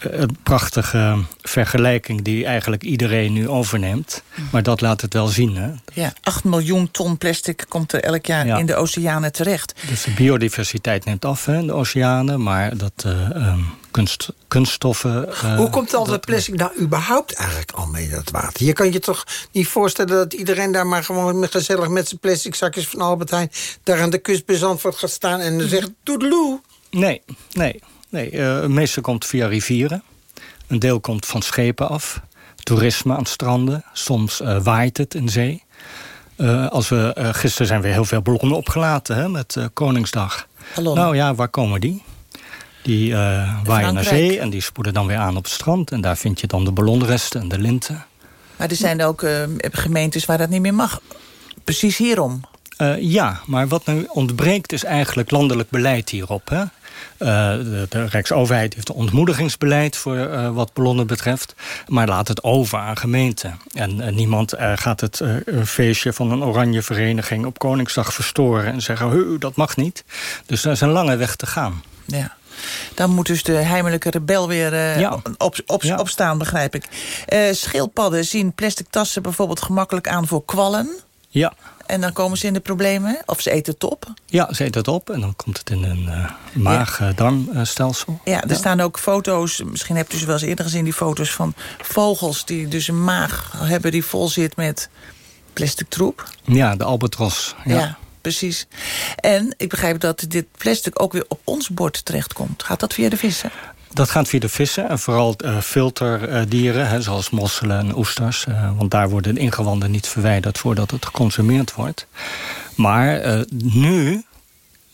Speaker 12: een prachtige vergelijking die eigenlijk iedereen nu overneemt. Maar dat laat het wel zien. Hè?
Speaker 10: Ja, 8 miljoen ton plastic komt er elk jaar
Speaker 12: Ja.
Speaker 10: in de oceanen terecht.
Speaker 12: Dus de biodiversiteit neemt af hè, in de oceanen. Maar dat eh, ehm, kunst, kunststoffen... eh,
Speaker 8: Hoe komt al dat plastic nou überhaupt eigenlijk al mee dat water? Je kan je toch niet voorstellen dat iedereen daar maar gewoon met- gezellig met zijn plastic zakjes van Albert Heijn daar aan de kust bij Zandvoort gaat staan en dan zegt toedeloe.
Speaker 12: Nee, nee. Nee. eh, het meeste komt via rivieren. Een deel komt van schepen af. Toerisme aan stranden. Soms eh, waait het in zee. Eh, als we, gisteren zijn weer heel veel ballonnen opgelaten hè, met Koningsdag.
Speaker 10: Ballonnen?
Speaker 12: Nou ja, waar komen die? Die waaien naar zee en die spoelen dan weer aan op het strand. En daar vind je dan de ballonresten en de linten.
Speaker 10: Maar er zijn ook gemeentes waar dat niet meer mag. Precies hierom.
Speaker 12: Ja, maar wat nu ontbreekt is eigenlijk landelijk beleid hierop. Hè? Eh, de, de Rijksoverheid heeft een ontmoedigingsbeleid voor eh, wat ballonnen betreft. Maar laat het over aan gemeenten. En niemand eh, gaat het een feestje van een oranje vereniging op Koningsdag verstoren en zeggen, "Hu, dat mag niet. Dus daar is een lange weg te gaan.
Speaker 10: Ja. Dan moet dus de heimelijke rebel weer
Speaker 12: Ja.
Speaker 10: op, op,
Speaker 12: Ja.
Speaker 10: opstaan, begrijp ik. Schildpadden zien plastic tassen bijvoorbeeld gemakkelijk aan voor kwallen.
Speaker 12: Ja.
Speaker 10: En dan komen ze in de problemen. Of ze eten het op.
Speaker 12: Ja, ze eet het op en dan komt het in een eh, maag-darmstelsel.
Speaker 10: Ja, er staan ook foto's, misschien hebt u ze wel eens eerder gezien... die foto's van vogels die dus een maag hebben die vol zit met plastic troep.
Speaker 12: Ja, de albatros.
Speaker 10: Ja.
Speaker 12: Ja.
Speaker 10: precies. En ik begrijp dat dit plastic ook weer op ons bord terechtkomt. Gaat dat via de vissen?
Speaker 12: Dat gaat via de vissen en vooral eh, filterdieren, hè, zoals mosselen en oesters. eh, want daar worden de ingewanden niet verwijderd voordat het geconsumeerd wordt. Maar eh, nu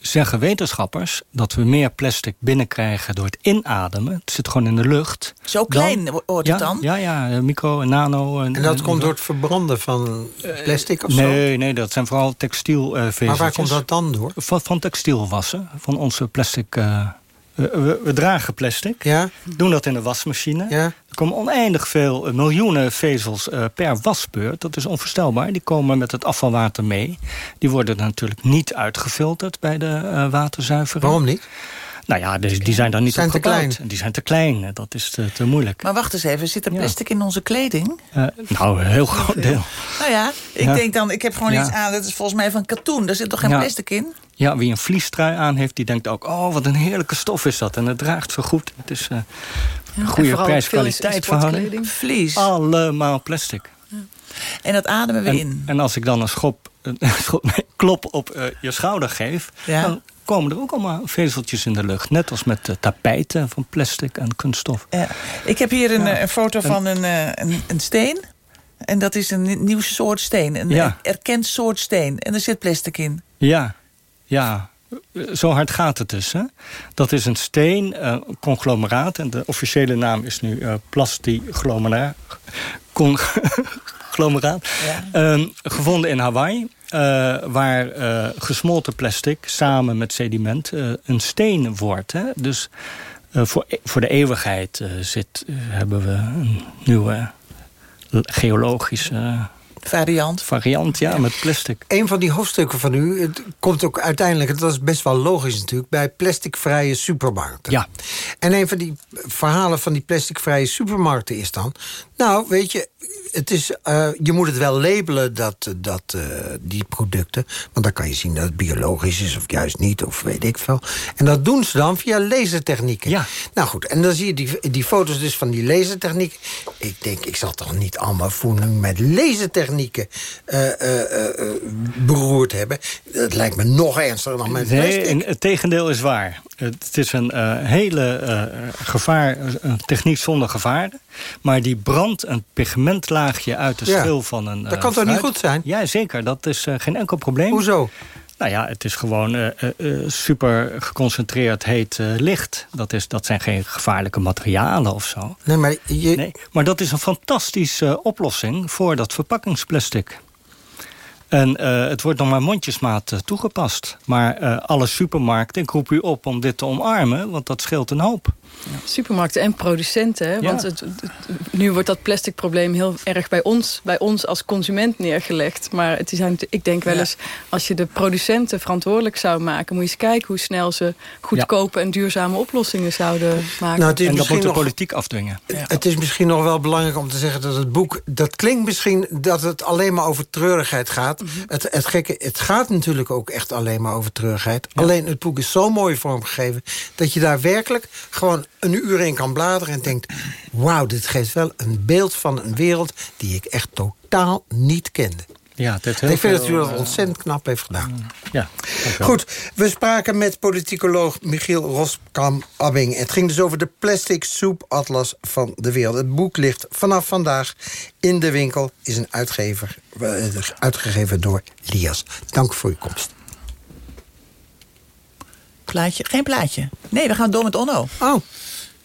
Speaker 12: zeggen wetenschappers dat we meer plastic binnenkrijgen door het inademen. Het zit gewoon in de lucht.
Speaker 10: Zo klein wordt
Speaker 12: ja,
Speaker 10: het dan?
Speaker 12: Ja, ja, micro en nano.
Speaker 8: En dat komt door het verbranden van plastic of zo?
Speaker 12: Nee, nee, dat zijn vooral textielvezeltjes.
Speaker 8: Maar waar komt dat dan door?
Speaker 12: Van, van textielwassen, van onze plastic... eh, we, dragen plastic,
Speaker 8: Ja?
Speaker 12: doen dat in de wasmachine.
Speaker 8: Ja?
Speaker 12: Er komen oneindig veel, eh, miljoenen vezels eh, per wasbeurt. Dat is onvoorstelbaar. Die komen met het afvalwater mee. Die worden natuurlijk niet uitgefilterd bij de eh, waterzuivering.
Speaker 8: Waarom niet?
Speaker 12: Nou ja, die, die zijn dan niet
Speaker 8: Zijn te
Speaker 12: opgebouwd.
Speaker 8: klein.
Speaker 12: Die zijn te klein. Dat is te, te moeilijk.
Speaker 10: Maar wacht eens even, zit er
Speaker 12: Ja.
Speaker 10: plastic in onze kleding?
Speaker 12: Eh, nou, een heel groot deel.
Speaker 10: Nou ja, ik
Speaker 12: Ja.
Speaker 10: denk dan, ik heb gewoon
Speaker 12: Ja.
Speaker 10: iets aan... dat is volgens mij van katoen, daar zit toch geen
Speaker 12: Ja.
Speaker 10: plastic in?
Speaker 12: Ja, wie een vliestrui aan heeft, die denkt ook... oh, wat een heerlijke stof is dat. En het draagt zo goed. Het is eh, een
Speaker 11: en
Speaker 12: goede prijs-kwaliteit verhouding.
Speaker 10: Vlies.
Speaker 12: Allemaal plastic.
Speaker 10: En dat ademen we
Speaker 12: En,
Speaker 10: in.
Speaker 12: en als ik dan een schop, een schop nee, klop op eh, je schouder geef...
Speaker 10: Ja.
Speaker 12: dan komen er ook allemaal vezeltjes in de lucht. Net als met de tapijten van plastic en kunststof.
Speaker 10: Ja. Ik heb hier een,
Speaker 12: Ja.
Speaker 10: eh, een foto van een, eh, een, een steen. En dat is een ni- nieuw soort steen. Een
Speaker 12: Ja.
Speaker 10: erkend soort steen. En er zit plastic in.
Speaker 12: Ja, ja. Zo hard gaat het dus. Hè? Dat is een steen, eh, conglomeraat. En de officiële naam is nu eh plastiglomeraat. Conglomeraat. Ehm, gevonden in Hawaii. eh, waar eh, gesmolten plastic samen met sediment eh, een steen wordt. Hè? Dus voor, e- voor de eeuwigheid zit, hebben we een nieuwe geologische
Speaker 10: Variant.
Speaker 12: variant ja, met plastic.
Speaker 8: Een van die hoofdstukken van u het komt ook uiteindelijk... dat is best wel logisch natuurlijk... bij plasticvrije supermarkten.
Speaker 12: Ja.
Speaker 8: En een van die verhalen van die plasticvrije supermarkten is dan... nou, weet je, het is, eh, je moet het wel labelen, dat, dat, eh, die producten. Want dan kan je zien dat het biologisch is of juist niet, of weet ik veel. En dat doen ze dan via lasertechnieken.
Speaker 12: Ja.
Speaker 8: Nou goed, en dan zie je die, die foto's dus van die lasertechniek. Ik denk, ik zal toch niet allemaal voeding met lasertechnieken eh, eh, eh, beroerd hebben. Dat lijkt me nog ernstiger dan met
Speaker 12: Nee, en het tegendeel is waar. Het is een eh, hele eh, gevaar, een techniek zonder gevaren. Maar die brandt een uit de
Speaker 8: Ja.
Speaker 12: schil van een...
Speaker 8: Dat
Speaker 12: eh,
Speaker 8: kan toch niet goed zijn?
Speaker 12: Ja, zeker. Dat is eh, geen enkel probleem.
Speaker 8: Hoezo?
Speaker 12: Nou ja, het is gewoon uh, uh, super geconcentreerd heet licht. Dat, is, dat zijn geen gevaarlijke materialen of zo.
Speaker 8: Nee, maar, je...
Speaker 12: nee, maar dat is een fantastische oplossing voor dat verpakkingsplastic. En het wordt nog maar mondjesmaat toegepast. Maar alle supermarkten, ik roep u op om dit te omarmen... want dat scheelt een hoop.
Speaker 11: Ja. Supermarkten en producenten. Hè? Want het, het, nu wordt dat plastic probleem heel erg bij ons, bij ons als consument neergelegd. Maar het is, ik denk wel eens, als je de producenten verantwoordelijk zou maken... moet je eens kijken hoe snel ze goedkope en duurzame oplossingen zouden maken.
Speaker 12: Nou, en dat moet de politiek afdwingen.
Speaker 8: Het is misschien nog wel belangrijk om te zeggen dat het boek... dat klinkt misschien dat het alleen maar over treurigheid gaat. Mm -hmm. het, het, gekke, het gaat natuurlijk ook echt alleen maar over treurigheid. Alleen het boek is zo mooi vormgegeven... dat je daar werkelijk gewoon een uur in kan bladeren en denkt... wauw, dit geeft wel een beeld van een wereld die ik echt totaal niet kende.
Speaker 12: Ja,
Speaker 8: ik vind veel, dat u dat ontzettend knap heeft gedaan.
Speaker 12: Ja,
Speaker 8: Goed, we spraken met politicoloog Michiel Roskam-Abbing. Het ging dus over de plastic soepatlas van de wereld. Het boek ligt vanaf vandaag in de winkel. Is een uitgever, uitgegeven door Lias. Dank voor uw komst.
Speaker 10: Plaatje? Geen plaatje. Nee, we gaan door met Onno.
Speaker 8: Oh.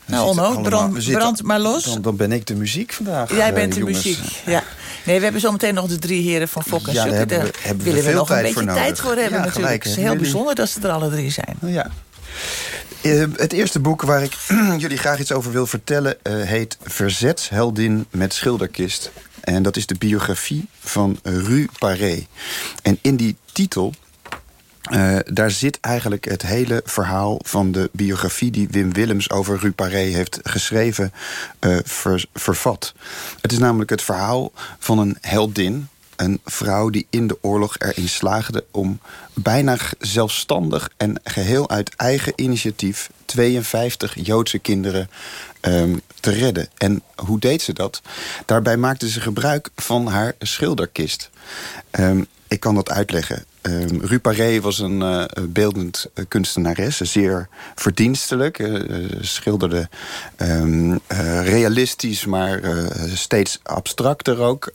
Speaker 10: Nou, Onno, brand, brand maar los.
Speaker 9: Dan, dan, ben ik de muziek vandaag.
Speaker 10: Jij bent
Speaker 9: uh,
Speaker 10: de
Speaker 9: jongens.
Speaker 10: muziek, ja. Nee, we hebben zometeen nog de drie heren van Fok en
Speaker 9: Ja, daar hebben we- hebben
Speaker 10: willen we
Speaker 9: veel
Speaker 10: nog een
Speaker 9: tijd
Speaker 10: beetje
Speaker 9: voor
Speaker 10: tijd voor hebben
Speaker 9: Ja,
Speaker 10: natuurlijk.
Speaker 9: gelijk,
Speaker 10: Het is heel
Speaker 9: Jullie-
Speaker 10: bijzonder dat ze er alle drie zijn.
Speaker 9: Ja. Eh, het eerste boek waar ik jullie graag iets over wil vertellen... eh, heet Verzetsheldin met schilderkist. En dat is de biografie van Rue Paré. En in die titel... eh, daar zit eigenlijk het hele verhaal van de biografie... die Wim Willems over Rue Paré heeft geschreven, eh, ver- vervat. Het is namelijk het verhaal van een heldin... Een vrouw die in de oorlog erin slaagde om bijna zelfstandig en geheel uit eigen initiatief 52 Joodse kinderen ehm, te redden. En hoe deed ze dat? Daarbij maakte ze gebruik van haar schilderkist. Ehm, ik kan dat uitleggen. Rue Paré was een eh, beeldend eh, kunstenares, zeer verdienstelijk. eh, schilderde ehm, eh, realistisch, maar steeds abstracter ook.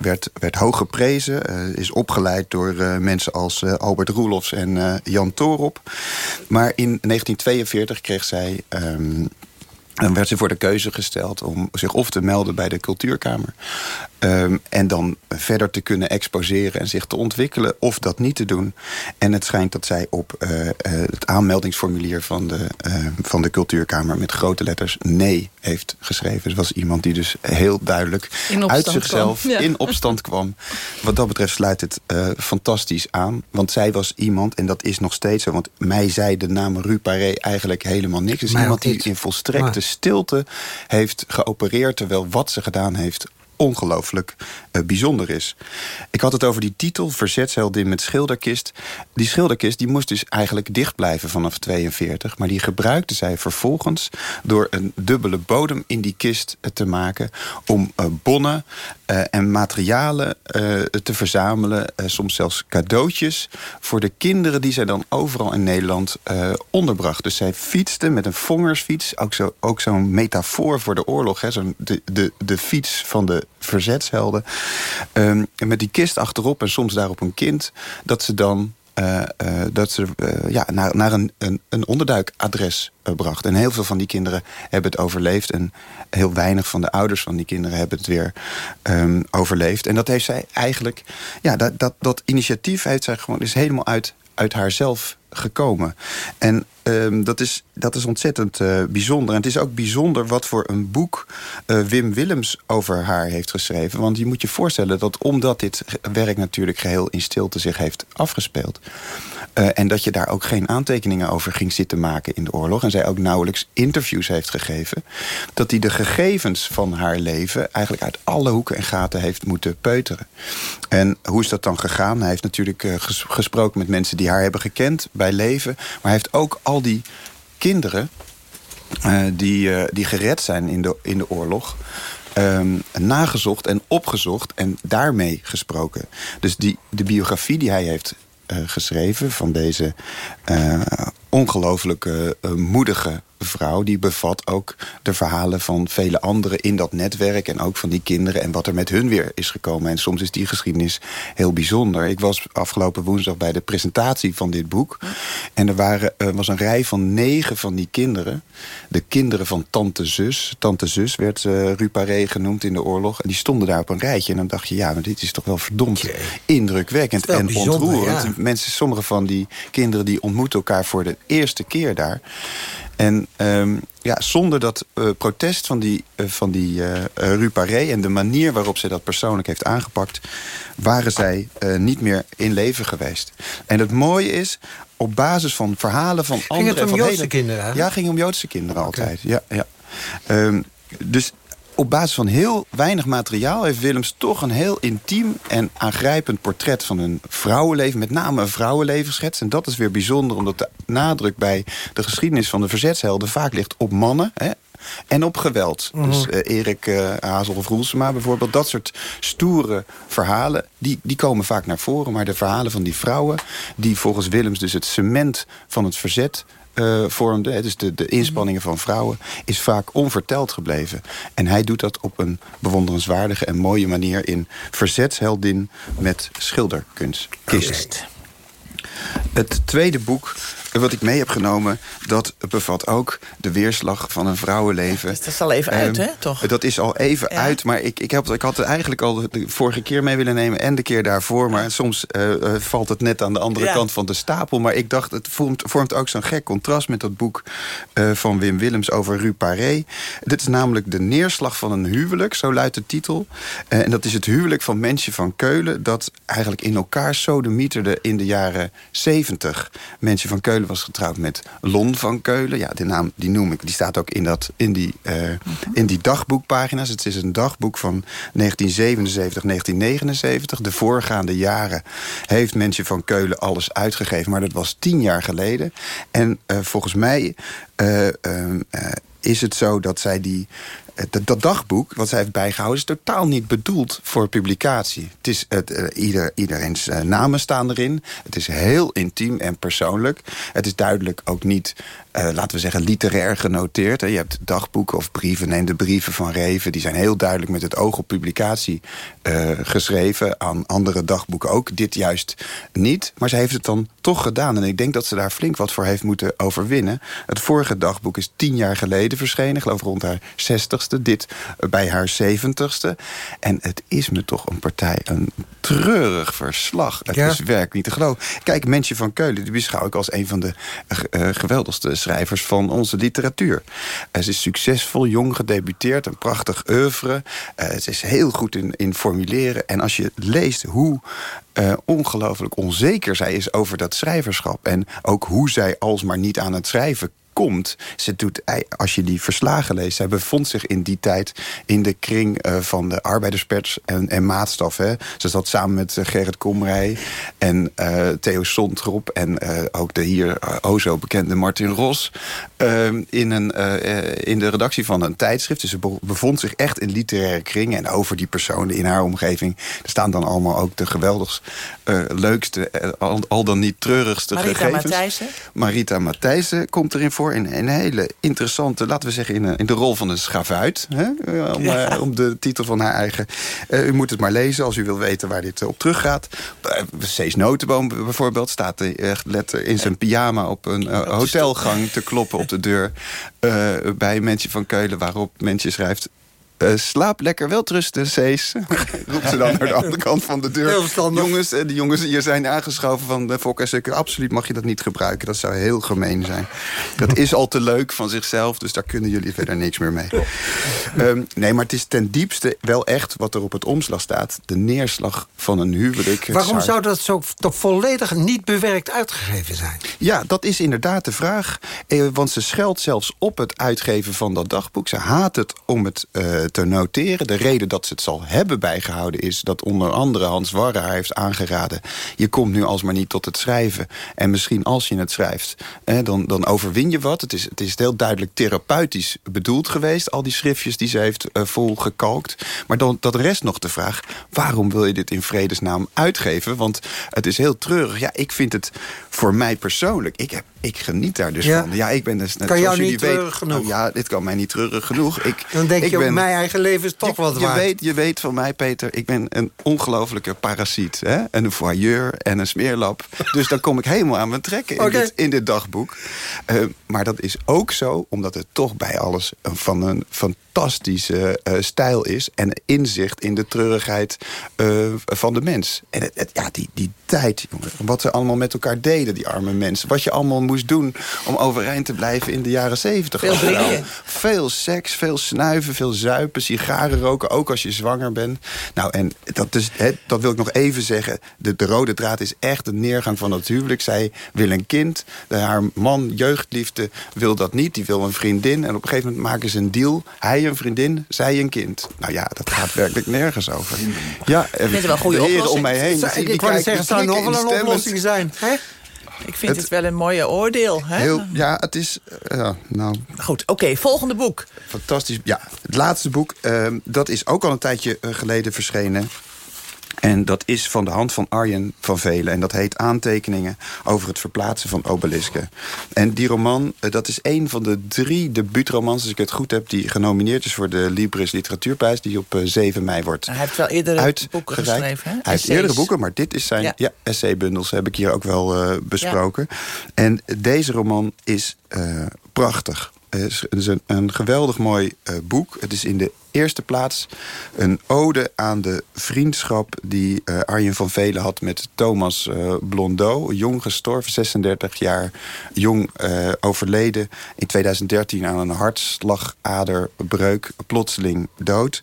Speaker 9: Werd, werd hoog geprezen, is opgeleid door mensen als Albert Roelofs en Jan Torop. Maar in 1942 kreeg zij... ehm, dan werd ze voor de keuze gesteld om zich of te melden bij de cultuurkamer... ehm, en dan verder te kunnen exposeren en zich te ontwikkelen... of dat niet te doen. En het schijnt dat zij op eh, eh, het aanmeldingsformulier van de, eh, van de cultuurkamer... met grote letters nee heeft geschreven. Er was iemand die dus heel duidelijk uit zichzelf
Speaker 11: kwam, ja.
Speaker 9: in opstand kwam. Wat dat betreft sluit het eh, fantastisch aan. Want zij was iemand, en dat is nog steeds zo... want mij zei de naam Rue Paré eigenlijk helemaal niks. Het is
Speaker 8: Mij
Speaker 9: iemand die in volstrekte stilte heeft geopereerd... terwijl wat ze gedaan heeft ongelooflijk eh, bijzonder is. Ik had het over die titel, Verzetsheldin met schilderkist. Die schilderkist die moest dus eigenlijk dicht blijven vanaf 42... maar die gebruikte zij vervolgens door een dubbele bodem in die kist eh, te maken... om eh, bonnen eh, en materialen eh, te verzamelen. eh, soms zelfs cadeautjes voor de kinderen die zij dan overal in Nederland onderbracht. Dus zij fietste met een vongersfiets. Ook zo'n ook zo'n metafoor voor de oorlog. Hè, zo'n de, de, de fiets van de verzetshelden. Ehm, en met die kist achterop en soms daarop een kind. Dat ze dan eh, eh, dat ze eh, ja, naar, naar een, een, onderduikadres bracht. En heel veel van die kinderen hebben het overleefd. En heel weinig van de ouders van die kinderen hebben het weer ehm, overleefd. En dat heeft zij eigenlijk... Ja, dat, dat, dat initiatief heeft zij gewoon, is helemaal uit, uit haarzelf gekomen. En ehm, dat, is, dat is ontzettend eh, bijzonder. En het is ook bijzonder wat voor een boek eh, Wim Willems over haar heeft geschreven. Want je moet je voorstellen dat omdat dit werk natuurlijk geheel in stilte zich heeft afgespeeld... eh, en dat je daar ook geen aantekeningen over ging zitten maken in de oorlog... en zij ook nauwelijks interviews heeft gegeven... dat hij de gegevens van haar leven eigenlijk uit alle hoeken en gaten heeft moeten peuteren. En hoe is dat dan gegaan? Hij heeft natuurlijk ges- gesproken met mensen die haar hebben gekend bij leven... maar hij heeft ook al die kinderen eh, die, eh, die gered zijn in de, in de oorlog... ehm, nagezocht en opgezocht en daarmee gesproken. Dus die, de biografie die hij heeft eh, geschreven... van deze ongelooflijke moedige vrouw die bevat ook de verhalen van vele anderen in dat netwerk. En ook van die kinderen en wat er met hun weer is gekomen. En soms is die geschiedenis heel bijzonder. Ik was afgelopen woensdag bij de presentatie van dit boek. En er waren, uh, was een rij van negen van die kinderen. De kinderen van Tante Zus. Tante Zus werd uh, Ruparé genoemd in de oorlog. En die stonden daar op een rijtje. En dan dacht je, ja, maar dit is toch wel verdomd indrukwekkend en ontroerend. Mensen, sommige van die kinderen die ontmoeten elkaar voor de eerste keer daar. En um, ja, zonder dat uh, protest van die, uh, van die uh, Ruparé... en de manier waarop zij dat persoonlijk heeft aangepakt... waren zij niet meer in leven geweest. En het mooie is, op basis van verhalen van
Speaker 8: ging anderen...
Speaker 9: Ging
Speaker 8: het om Joodse kinderen?
Speaker 9: Ja, ging om Joodse kinderen okay. altijd. Ja, ja. Um, dus op basis van heel weinig materiaal heeft Willems toch een heel intiem en aangrijpend portret van een vrouwenleven, met name een vrouwenleven geschetst. En dat is weer bijzonder, omdat de nadruk bij de geschiedenis van de verzetshelden vaak ligt op mannen. Hè, en op geweld. Mm -hmm. Dus uh, Erik uh, Hazel of Roelsema bijvoorbeeld. Dat soort stoere verhalen, die, die komen vaak naar voren. Maar de verhalen van die vrouwen... die volgens Willems dus het cement van het verzet uh, vormde, dus de, de inspanningen van vrouwen, is vaak onverteld gebleven. En hij doet dat op een bewonderenswaardige en mooie manier in Verzetsheldin met schilderkunst. Kist. Het tweede boek wat ik mee heb genomen, dat bevat ook de weerslag van een vrouwenleven.
Speaker 10: Dus dat is al even um, uit, hè, toch?
Speaker 9: Dat is al even ja. uit, maar ik, ik, heb, ik had het eigenlijk al de vorige keer mee willen nemen... en de keer daarvoor, maar soms uh, uh, valt het net aan de andere ja. kant van de stapel. Maar ik dacht, het vormt, vormt ook zo'n gek contrast met dat boek uh, van Wim Willems over Rue Paré. Dit is namelijk de neerslag van een huwelijk, zo luidt de titel. en dat is het huwelijk van Mensje van Keulen... dat eigenlijk in elkaar sodemieterde in de jaren 70. Mensje van Keulen was getrouwd met Lon van Keulen. Ja, de naam die noem ik. Die staat ook in, dat, in, die, uh, in die dagboekpagina's. Het is een dagboek van 1977, 1979. De voorgaande jaren heeft Mensje van Keulen alles uitgegeven. Maar dat was tien jaar geleden. En uh, volgens mij uh, is het zo dat zij die dat, dat, dagboek wat zij heeft bijgehouden... is totaal niet bedoeld voor publicatie. Het is, het, uh, ieder, iedereen's uh, namen staan erin. Het is heel intiem en persoonlijk. Het is duidelijk ook niet, uh, laten we zeggen, literair genoteerd. Hè. Je hebt dagboeken of brieven. Neem de brieven van Reven. Die zijn heel duidelijk met het oog op publicatie geschreven. Aan andere dagboeken ook. Dit juist niet. Maar ze heeft het dan toch gedaan. En ik denk dat ze daar flink wat voor heeft moeten overwinnen. Het vorige dagboek is tien jaar geleden verschenen. geloof rond haar 60 dit bij haar zeventigste. En het is me toch een partij, een treurig verslag. Het ja. is werk niet te geloven. Kijk, Mensje van Keulen, die beschouw ik als een van de uh, geweldigste schrijvers van onze literatuur. Ze is succesvol, jong gedebuteerd, een prachtig oeuvre. Ze is heel goed in, in formuleren. En als je leest hoe uh, ongelooflijk onzeker zij is over dat schrijverschap. En ook hoe zij alsmaar niet aan het schrijven komt. Ze doet, als je die verslagen leest... zij bevond zich in die tijd in de kring uh, van de arbeiderspers en, en maatstaf. Hè. Ze zat samen met uh, Gerrit Komrij en uh, Theo Sontrop... en ook de hier o zo bekende Martin Ros... Ehm, in, een, in de redactie van een tijdschrift. Dus ze bevond zich echt in literaire kringen. En over die personen in haar omgeving... er staan dan allemaal ook de geweldigst leukste... Al, al, dan niet treurigste
Speaker 10: Marita
Speaker 9: gegevens.
Speaker 10: Matthijssen.
Speaker 9: Marita Matthijssen komt erin voor in een hele interessante, laten we zeggen, in, in de rol van een schavuit. Hè? Om, ja. uh, om de titel van haar eigen. Uh, u moet het maar lezen als u wil weten waar dit op teruggaat. Cees Notenboom bijvoorbeeld staat echt letter in zijn pyjama op een hotelgang te kloppen op de deur. bij Mensje van Keulen, waarop Mensje schrijft... Uh, slaap lekker, wel trusten, Cees. Roept ze dan naar de andere kant van de deur. Jongens, de jongens hier zijn aangeschoven van de Fok en Sukker. Absoluut mag je dat niet gebruiken. Dat zou heel gemeen zijn. Dat is al te leuk van zichzelf, dus daar kunnen jullie verder niks meer mee. Um, nee, maar het is ten diepste wel echt wat er op het omslag staat. De neerslag van een huwelijk.
Speaker 8: Waarom zou dat zo toch volledig niet bewerkt uitgegeven zijn?
Speaker 9: Ja, dat is inderdaad de vraag. Eh, want ze scheldt zelfs op het uitgeven van dat dagboek. Ze haat het om het... Uh, te noteren. De reden dat ze het zal hebben bijgehouden is dat onder andere Hans Warre haar heeft aangeraden... je komt nu alsmaar niet tot het schrijven. En misschien als je het schrijft, hè, dan, dan overwin je wat. Het is, het is heel duidelijk therapeutisch bedoeld geweest... al die schriftjes die ze heeft uh, volgekalkt. Maar dan dat rest nog de vraag... waarom wil je dit in vredesnaam uitgeven? Want het is heel treurig. Ja, ik vind het voor mij persoonlijk... ik heb ik geniet daar dus
Speaker 8: Ja.
Speaker 9: van. Ja, ik ben dus net
Speaker 8: Kan jou niet treurig
Speaker 9: weten,
Speaker 8: genoeg?
Speaker 9: Ja, dit kan mij niet treurig genoeg. Ik,
Speaker 8: Dan denk
Speaker 9: ik
Speaker 8: je,
Speaker 9: ben,
Speaker 8: mijn eigen leven is toch
Speaker 9: je,
Speaker 8: wat
Speaker 9: je
Speaker 8: waard.
Speaker 9: weet, je weet van mij, Peter, ik ben een ongelofelijke parasiet. Hè? En een voyeur en een smeerlap. dus dan kom ik helemaal aan mijn trekken in, dit, in dit dagboek. Eh, maar dat is ook zo, omdat het toch bij alles een- van een fantastische eh, stijl is. En inzicht in de treurigheid eh, van de mens. En het, het- ja, die, die tijd, jongen. Wat ze allemaal met elkaar deden, die arme mensen. Wat je allemaal moest doen om overeind te blijven in de jaren zeventig.
Speaker 10: Veel drinken.
Speaker 9: Veel seks, veel snuiven, veel zuipen, sigaren roken. Ook als je zwanger bent. Nou, en dat, is, hè, dat wil ik nog even zeggen. De, de rode draad is echt de neergang van het huwelijk. Zij wil een kind. De, haar man, jeugdliefde, wil dat niet. Die wil een vriendin. En op een gegeven moment maken ze een deal. Hij een vriendin, zij een kind. Nou ja, dat gaat werkelijk nergens over. Ja,
Speaker 10: het wel goede
Speaker 9: de heren
Speaker 10: oplossing.
Speaker 9: om mij heen.
Speaker 8: Ik wou
Speaker 9: kijken-
Speaker 8: zeggen, zou nog wel een oplossing zijn. Hè?
Speaker 10: Ik vind het, wel een mooie oordeel. Hè?
Speaker 9: Heel, ja, het is... eh, ja, nou,
Speaker 10: Goed, oké, volgende boek.
Speaker 9: Fantastisch. Ja, het laatste boek, ehm, dat is ook al een tijdje eh, geleden verschenen. En dat is van de hand van Arjen van Velen. En dat heet Aantekeningen over het verplaatsen van obelisken. En die roman, eh, dat is een van de drie debuutromans, als ik het goed heb... die genomineerd is voor de Libris Literatuurprijs... die op eh, 7 mei wordt
Speaker 10: Hij heeft wel eerder boeken geschreven. Hè?
Speaker 9: Hij heeft eerdere boeken, maar dit is zijn
Speaker 10: Ja.
Speaker 9: ja. essaybundels heb ik hier ook wel eh, besproken. En deze roman is eh, prachtig. Is, is een, een geweldig mooi eh, boek. Het is in de eerste plaats een ode aan de vriendschap... die eh, Arjen van Velen had met Thomas eh Blondeau. Jong gestorven, 36 jaar jong overleden. In 2013 aan een hartslagaderbreuk, plotseling dood.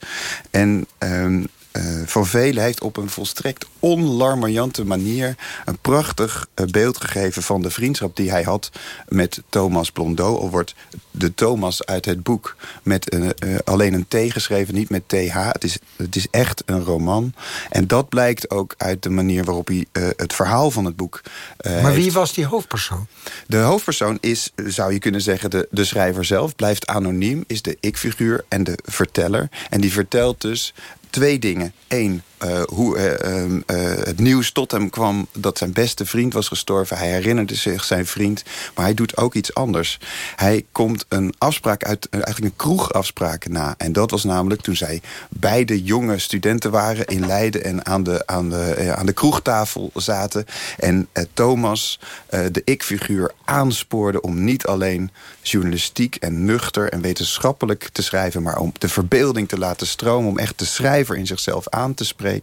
Speaker 9: En... ehm, eh, van Velen heeft op een volstrekt onlarmoyante manier... een prachtig eh, beeld gegeven van de vriendschap die hij had met Thomas Blondeau. Al wordt de Thomas uit het boek met een, eh, alleen een T geschreven, niet met TH. Het is, het is echt een roman. En dat blijkt ook uit de manier waarop hij het verhaal van het boek...
Speaker 8: Maar wie
Speaker 9: heeft
Speaker 8: was die hoofdpersoon?
Speaker 9: de hoofdpersoon is, zou je kunnen zeggen, de, de schrijver zelf. Blijft anoniem, is de ik-figuur en de verteller. En die vertelt dus twee dingen. Eén, eh, hoe eh, ehm, eh, het nieuws tot hem kwam dat zijn beste vriend was gestorven. Hij herinnerde zich zijn vriend, maar hij doet ook iets anders. Hij komt een afspraak uit, eigenlijk een kroegafspraak na. En dat was namelijk toen zij beide jonge studenten waren in Leiden... en aan de, aan de, aan de kroegtafel zaten. En Thomas, de ik-figuur, aanspoorde om niet alleen journalistiek en nuchter en wetenschappelijk te schrijven... maar om de verbeelding te laten stromen, om echt de schrijver in zichzelf aan te spreken.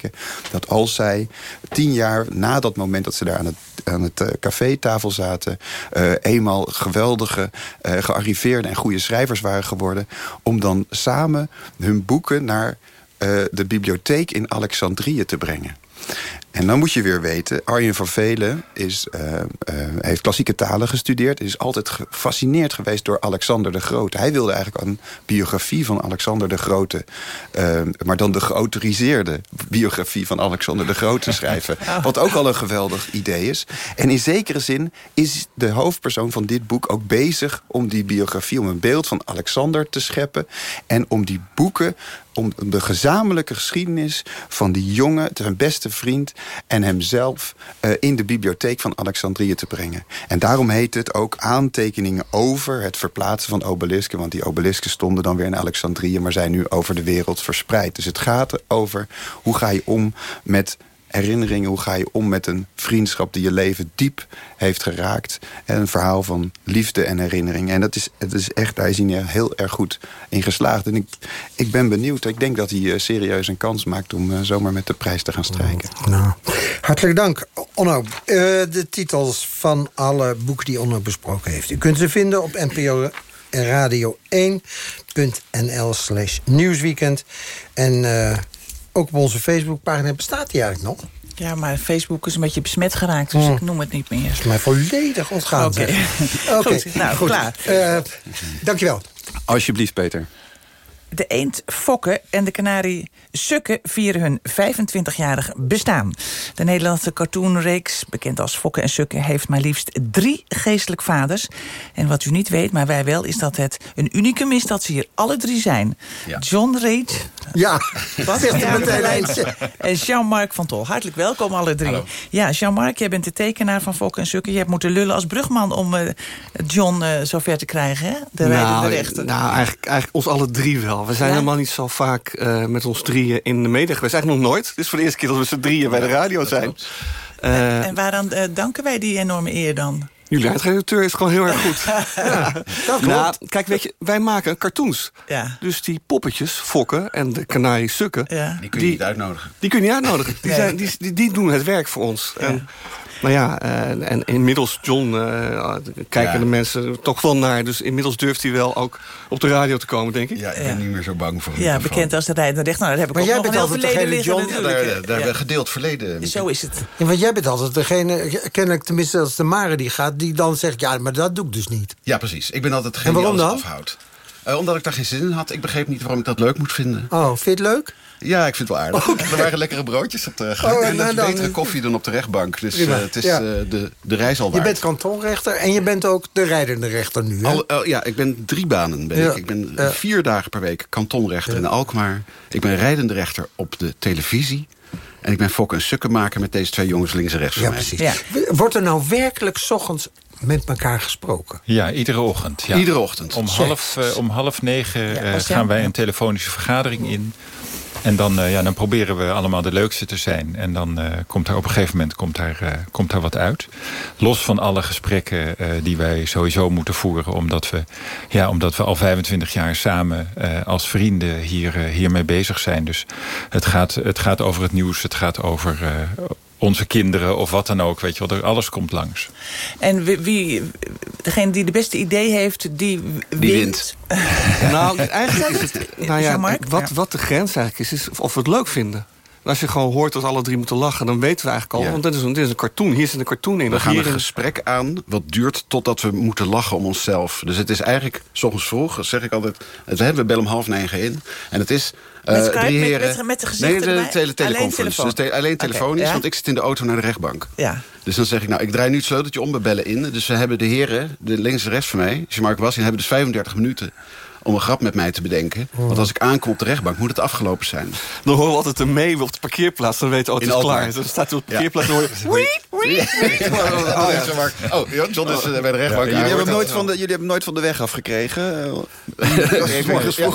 Speaker 9: Dat als zij tien jaar na dat moment dat ze daar aan het, aan het eh, cafétafel zaten... eh, eenmaal geweldige, eh, gearriveerde en goede schrijvers waren geworden... om dan samen hun boeken naar de bibliotheek in Alexandrië te brengen. En dan moet je weer weten, Arjen van Velen is, eh, eh, heeft klassieke talen gestudeerd... is altijd gefascineerd geweest door Alexander de Grote. Hij wilde eigenlijk een biografie van Alexander de Grote... eh, maar dan de geautoriseerde biografie van Alexander de Grote schrijven. Wat ook al een geweldig idee is. En in zekere zin is de hoofdpersoon van dit boek ook bezig... om die biografie, om een beeld van Alexander te scheppen... en om die boeken om de gezamenlijke geschiedenis van die jongen, zijn beste vriend en hemzelf eh, in de bibliotheek van Alexandrië te brengen. En daarom heet het ook aantekeningen over het verplaatsen van obelisken. Want die obelisken stonden dan weer in Alexandrië, maar zijn nu over de wereld verspreid. Dus het gaat erover hoe ga je om met herinneringen. Hoe ga je om met een vriendschap die je leven diep heeft geraakt. En een verhaal van liefde en herinnering. En dat is, het is echt, daar is hij heel erg goed in geslaagd. En ik, ik ben benieuwd. Ik denk dat hij eh, serieus een kans maakt om eh, zomaar met de prijs te gaan strijken.
Speaker 8: Nou, hartelijk dank. Onno, eh, de titels van alle boeken die Onno besproken heeft. U kunt ze vinden op NPO Radio 1.nl slash nieuwsweekend. En ook op onze Facebookpagina bestaat die eigenlijk nog.
Speaker 10: Ja, maar Facebook is een beetje besmet geraakt, dus
Speaker 8: Hmm.
Speaker 10: ik noem het niet meer.
Speaker 8: is mij volledig ontgaan.
Speaker 10: Oké. Goed, nou, klaar.
Speaker 8: Eh, dankjewel.
Speaker 9: Alsjeblieft, Peter.
Speaker 10: De eend Fokke en de kanarie Sukke vieren hun 25-jarig bestaan. De Nederlandse cartoonreeks, bekend als Fokke en Sukke... heeft maar liefst drie geestelijk vaders. En wat u niet weet, maar wij wel, is dat het een unicum is... dat ze hier alle drie zijn. John Reed...
Speaker 8: Ja,
Speaker 10: Wat
Speaker 8: zegt
Speaker 10: Ja,
Speaker 8: meteen.
Speaker 10: En Jean-Marc van Tol. Hartelijk welkom, alle drie. Ja, Jean-Marc, jij bent de tekenaar van Fokke en Sukke. Je hebt moeten lullen als brugman om eh, John eh, zover te krijgen, hè? De rijdende rechter.
Speaker 13: nou eigenlijk, eigenlijk ons alle drie wel. We zijn
Speaker 10: Ja?
Speaker 13: helemaal niet zo vaak eh, met ons drieën in de media geweest. Eigenlijk nog nooit. Het is voor de eerste keer dat we z'n drieën bij de radio zijn. Eh,
Speaker 10: En waaraan eh, danken wij die enorme eer dan?
Speaker 13: jullie eindredacteur is gewoon heel erg goed. ja. Nou, kijk, weet je, wij maken cartoons.
Speaker 10: Ja.
Speaker 13: Dus die poppetjes, Fokken en de kanarie Sukken...
Speaker 10: Ja.
Speaker 14: Die kun je niet uitnodigen.
Speaker 13: Die kun je niet uitnodigen. Die,
Speaker 10: Nee.
Speaker 13: zijn, die, die, die doen het werk voor ons. En, nou ja, eh, en inmiddels, John, eh, kijken
Speaker 14: Ja.
Speaker 13: de mensen toch wel naar. Dus inmiddels durft hij wel ook op de radio te komen, denk ik.
Speaker 14: Ja, ik ben niet meer zo bang voor een
Speaker 10: Ja, bekend als de rijdende rechter. Nou, daar heb ik
Speaker 8: Maar
Speaker 10: ook
Speaker 8: jij
Speaker 10: nog
Speaker 8: bent altijd degene, John,
Speaker 14: daar, daar
Speaker 10: Ja.
Speaker 14: hebben we gedeeld verleden.
Speaker 10: Zo is het.
Speaker 8: Ja, want jij bent altijd degene, kennelijk tenminste als de Mare die gaat... die dan zegt, ja, maar dat doe ik dus niet.
Speaker 14: Ja, precies. Ik ben altijd
Speaker 8: En
Speaker 14: degene die alles afhoudt. Eh, omdat ik daar geen zin in had. Ik begreep niet waarom ik dat leuk moet vinden.
Speaker 8: Oh, vind je het leuk?
Speaker 14: Ja, ik vind het wel aardig. Er waren lekkere broodjes op de gang.
Speaker 8: Oh,
Speaker 14: en dat
Speaker 8: nou
Speaker 14: is
Speaker 8: dan-
Speaker 14: betere koffie dan op de rechtbank. Dus eh, het is
Speaker 8: ja.
Speaker 14: eh, de, de reis al
Speaker 8: Je
Speaker 14: waard.
Speaker 8: bent kantonrechter en je bent ook de rijdende rechter nu?
Speaker 14: Al, ja, ik ben drie banen. Ben
Speaker 8: Ja.
Speaker 14: ik. ik ben vier dagen per week kantonrechter in Alkmaar. Ik ben rijdende rechter op de televisie. En ik ben fok- en sukkenmaker met deze twee jongens links en rechts van
Speaker 8: Ja,
Speaker 14: mij.
Speaker 8: precies. Wordt er nou werkelijk 's ochtends met elkaar gesproken?
Speaker 15: Ja, iedere ochtend. Ja.
Speaker 14: Iedere ochtend.
Speaker 15: Om half, eh, om half negen eh, gaan wij een telefonische vergadering in. En dan, eh, ja, dan proberen we allemaal de leukste te zijn. En dan eh, komt er op een gegeven moment komt daar, eh, komt daar wat uit. Los van alle gesprekken die wij sowieso moeten voeren. Omdat we, ja, omdat we al 25 jaar samen als vrienden hier, hiermee bezig zijn. Dus het gaat, het gaat over het nieuws. Het gaat over onze kinderen of wat dan ook. Weet je wel, er- alles komt langs.
Speaker 10: En wie, wie- degene die de beste idee heeft, die, wint.
Speaker 14: wint.
Speaker 13: Nou, eigenlijk is het... Nou ja, wat, wat de grens eigenlijk is, is of we het leuk vinden. En Als je gewoon hoort dat alle drie moeten lachen, dan weten we eigenlijk al.
Speaker 14: Ja.
Speaker 13: Want dit is, een, dit is een cartoon, hier zit een cartoon in.
Speaker 14: We gaan
Speaker 13: hier
Speaker 14: een gesprek aan wat duurt totdat we moeten lachen om onszelf. Dus het is eigenlijk, s ochtends vroeg, dat zeg ik altijd... We hebben bellen om half negen in. En het is
Speaker 10: Met Skype,
Speaker 14: drie
Speaker 10: met-
Speaker 14: heren...
Speaker 10: met- met de gezichten
Speaker 14: Nee, de
Speaker 10: erbij?
Speaker 14: tele
Speaker 10: Alleen
Speaker 14: teleconference.
Speaker 10: telefoon?
Speaker 14: Dus te- alleen telefonisch,
Speaker 10: ja.
Speaker 14: want ik zit in de auto naar de rechtbank.
Speaker 10: Ja.
Speaker 14: Dus dan zeg ik, nou, ik draai nu het sleuteltje om, we bellen in. Dus we hebben de heren, de links en rechts van mij... Jean-Marc was, die hebben dus 35 minuten om een grap met mij te bedenken. Want als ik aankom op de rechtbank, moet het afgelopen zijn.
Speaker 13: Dan horen we altijd een mee op de parkeerplaats. Dan weten we, oh, het
Speaker 14: In
Speaker 13: is klaar. Dan staat hij op de
Speaker 14: Ja.
Speaker 13: parkeerplaats. Dan hoor je,
Speaker 14: Oh. Oh, ja, John is eh, bij de rechtbank.
Speaker 9: jullie, hebben nooit van de, jullie hebben nooit van de weg afgekregen.
Speaker 14: wel.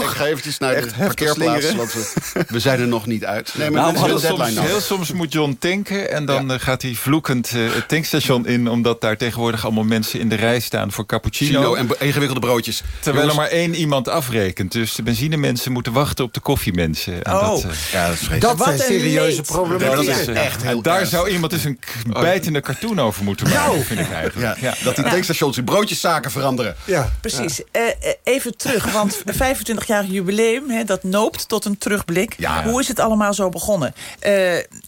Speaker 14: Ik, ga eventjes naar de parkeerplaats, want we, we zijn er nog niet uit. Nee, maar
Speaker 15: Nou,
Speaker 14: dat is
Speaker 15: heel, soms,
Speaker 14: nodig.
Speaker 15: heel soms moet John tanken en dan eh, gaat hij vloekend eh, het tankstation in... omdat daar tegenwoordig allemaal mensen in de rij staan voor cappuccino.
Speaker 14: En ingewikkelde broodjes.
Speaker 15: Terwijl er maar één iemand afrekent. Dus de benzinemensen moeten wachten op de koffiemensen. En
Speaker 10: Oh.
Speaker 15: dat, eh,
Speaker 14: Ja, dat is.
Speaker 8: Dat zijn serieuze problemen.
Speaker 15: ja, dat
Speaker 14: is
Speaker 15: is, eh,
Speaker 14: echt heel
Speaker 15: en daar zou iemand dus een k- bijtende cartoon over moeten maken, vind ik eigenlijk.
Speaker 14: Ja, Dat die tankstations in broodjeszaken veranderen.
Speaker 8: Ja.
Speaker 10: Precies. Eh, even terug, want 25-jarig jubileum, hè, dat noopt tot een terugblik.
Speaker 14: Ja.
Speaker 10: Hoe is het allemaal zo begonnen?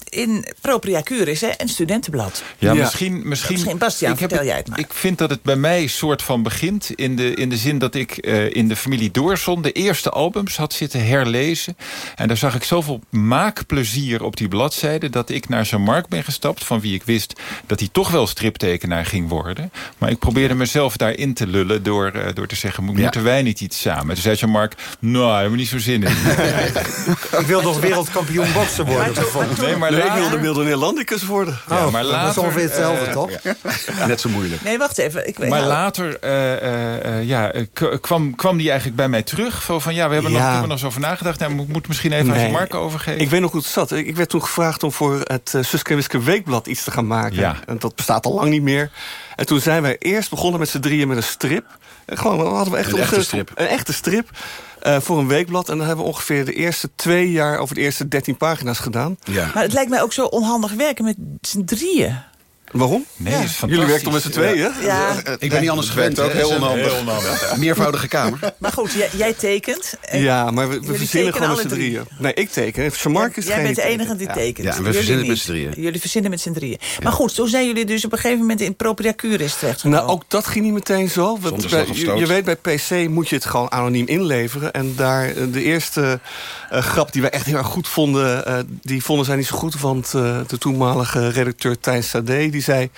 Speaker 10: In Propria Curis, hè, een studentenblad.
Speaker 15: Ja,
Speaker 13: Ja.
Speaker 15: misschien... misschien
Speaker 10: Misschien, Bastiaan, vertel
Speaker 15: het-
Speaker 10: jij het maar.
Speaker 15: Ik vind dat het bij mij soort van begint. In de, in de zin dat ik eh, in de familie Doorson de eerste albums had zitten herlezen. En daar zag ik zoveel maakplezier op die bladzijden... dat ik naar Jean-Marc ben gestapt, van wie ik wist... dat hij toch wel striptekenaar ging worden. Maar ik probeerde mezelf daarin te lullen door, eh, door te zeggen... "Mo- moeten wij niet iets samen? Toen zei Jean-Marc, nou, daar hebben we niet zo zin in.
Speaker 8: Ik wil toch wereldkampioen boksen worden.
Speaker 15: maar
Speaker 13: nee, ik
Speaker 15: later-
Speaker 13: wilde wilde Nederlandicus worden.
Speaker 15: Ja, maar
Speaker 8: dat is
Speaker 15: later,
Speaker 8: ongeveer hetzelfde, toch?
Speaker 14: Net zo moeilijk.
Speaker 10: Nee, wacht even. Ik,
Speaker 15: Maar
Speaker 10: ja,
Speaker 15: later eh, eh, eh, ja, kwam, kwam die eigenlijk bij mij terug. Zo Van, ja, we hebben, nog,
Speaker 13: Ja.
Speaker 15: we hebben nog eens over nagedacht. Nou, moet, moet misschien even aan
Speaker 13: Nee.
Speaker 15: je Mark overgeven.
Speaker 13: Ik weet nog hoe het zat. Ik ik werd toen gevraagd om voor het uh, Suske Wiske Weekblad iets te gaan maken.
Speaker 15: Ja.
Speaker 13: En dat bestaat al lang niet meer. En toen zijn wij eerst begonnen met z'n drieën met een strip. En gewoon, hadden we echt
Speaker 14: Een echte strip.
Speaker 13: Een echte strip. eh, voor een weekblad. En dan hebben we ongeveer de eerste twee jaar over de eerste dertien pagina's gedaan.
Speaker 14: Ja.
Speaker 10: Maar het lijkt mij ook zo onhandig werken met z'n drieën.
Speaker 13: Waarom?
Speaker 15: Nee, is fantastisch.
Speaker 13: Jullie werken toch met z'n tweeën?
Speaker 10: Ja.
Speaker 14: Ik ben niet anders gewend.
Speaker 15: heel onhandig. Heel onhandig.
Speaker 14: Meervoudige kamer.
Speaker 10: Maar goed, jij, jij tekent. En
Speaker 13: Ja, maar we, verzinnen gewoon met z'n drieën. Nee, ik teken. Jean-Marc is
Speaker 10: Jij bent de enige die tekent.
Speaker 14: Ja, en we
Speaker 10: Jullie
Speaker 14: verzinnen met z'n drieën.
Speaker 10: Jullie verzinnen met z'n drieën. Maar goed, zo zijn jullie dus op een gegeven moment in Propria Curis terechtgekomen.
Speaker 13: Nou, ook dat ging niet meteen zo. Want
Speaker 14: Zonder
Speaker 13: bij-
Speaker 14: slag of
Speaker 13: je,
Speaker 14: stoot.
Speaker 13: je weet, bij PC moet je het gewoon anoniem inleveren. En daar eh, de eerste eh, grap die wij echt heel erg goed vonden... eh, die vonden zij niet zo goed. Want eh, de toenmalige redacteur Thijs Sade die zei...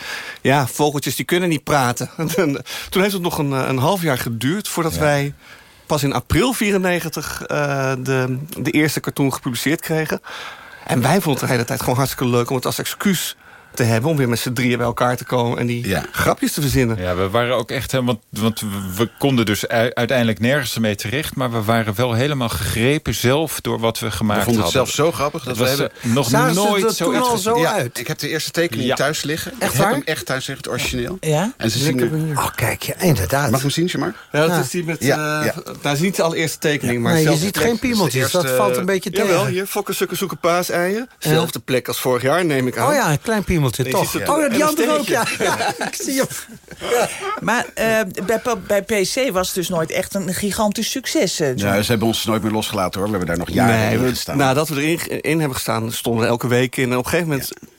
Speaker 13: ja, vogeltjes die kunnen niet praten. En Toen heeft het nog een, eh, een half jaar geduurd voordat wij... pas in april 94 eh, de, de eerste cartoon gepubliceerd kregen. En wij vonden het de hele tijd gewoon hartstikke leuk... om het als excuus te hebben... om weer met z'n drieën bij elkaar te komen... en die grapjes te verzinnen.
Speaker 15: Ja, we waren ook echt... hè, Want, want we- konden dus uiteindelijk nergens mee terecht... maar we waren wel helemaal gegrepen zelf door wat we gemaakt
Speaker 14: We vonden het
Speaker 15: hadden.
Speaker 14: zelf zo grappig dat
Speaker 15: Het
Speaker 14: we
Speaker 15: was,
Speaker 14: hebben...
Speaker 15: eh, nog Zagen nooit zoiets toen al zo
Speaker 14: Ja,
Speaker 8: uit?
Speaker 14: Ik heb de eerste tekening
Speaker 15: Ja.
Speaker 14: thuis liggen.
Speaker 8: Echt
Speaker 14: ik heb
Speaker 8: waar?
Speaker 14: hem echt thuis liggen, het origineel.
Speaker 10: Ja?
Speaker 14: En ze
Speaker 8: benieuwd. Oh, kijk, ja, inderdaad.
Speaker 14: Mag ik hem zien, Jean-Marc?
Speaker 13: Ja, dat
Speaker 8: Ja.
Speaker 13: is die met...
Speaker 14: Ja,
Speaker 13: eh,
Speaker 14: ja.
Speaker 13: Nou, het is niet de allereerste tekening, maar...
Speaker 8: Nee, je ziet geen piemeltjes,
Speaker 13: Dus
Speaker 8: dat valt een beetje
Speaker 13: Jawel,
Speaker 8: tegen.
Speaker 13: hier, fokken, sukken, zoeken, paaseieren. Zelfde plek als vorig jaar, neem ik aan.
Speaker 8: Oh ja, een klein piemeltje,
Speaker 13: Je
Speaker 8: toch? Oh ja, die andere ook, ja. ja. Ik zie hem.
Speaker 10: Maar eh, bij, bij PC was het dus nooit echt een gigantisch succes. eh, John.
Speaker 14: Ja, ze hebben ons nooit meer losgelaten hoor. We hebben daar nog jaren
Speaker 13: Nee,
Speaker 14: in
Speaker 13: we-
Speaker 14: gestaan.
Speaker 13: nadat we erin in hebben gestaan, stonden we elke week in. En op een gegeven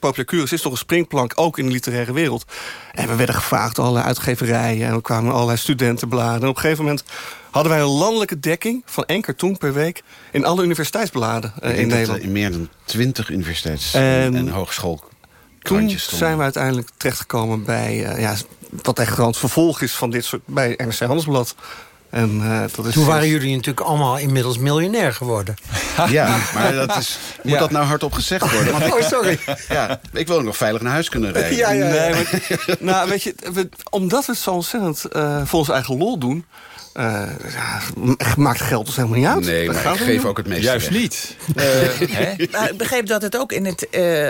Speaker 13: moment, Curus is toch een springplank, ook in de literaire wereld. En we werden gevraagd door allerlei uitgeverijen. En we kwamen allerlei studentenbladen. En op een gegeven moment hadden wij een landelijke dekking van één cartoon per week in alle universiteitsbladen eh,
Speaker 14: Ik
Speaker 13: in
Speaker 14: denk dat
Speaker 13: Nederland.
Speaker 14: er in meer dan twintig universiteits-
Speaker 13: En
Speaker 14: en, hogeschool
Speaker 13: Toen zijn we uiteindelijk terechtgekomen bij eh, ja, wat echt gewoon het vervolg is van dit soort bij NRC Handelsblad. En, eh, dat is
Speaker 8: Toen waren jullie natuurlijk allemaal inmiddels miljonair geworden.
Speaker 14: Ja, maar dat is, moet
Speaker 8: Ja.
Speaker 14: dat nou hardop gezegd worden?
Speaker 8: Oh, sorry.
Speaker 14: Ja, ik wil nog veilig naar huis kunnen rijden.
Speaker 8: Ja, ja, ja.
Speaker 13: Nee, maar, nou, weet je, we- omdat we het zo ontzettend eh voor ons eigen lol doen... eh, ja, maakt geld ons helemaal niet uit.
Speaker 14: Nee, maar ik geef ook het meeste
Speaker 15: Juist
Speaker 14: weg.
Speaker 15: niet.
Speaker 10: Hè? Maar ik begreep dat het ook in het eh,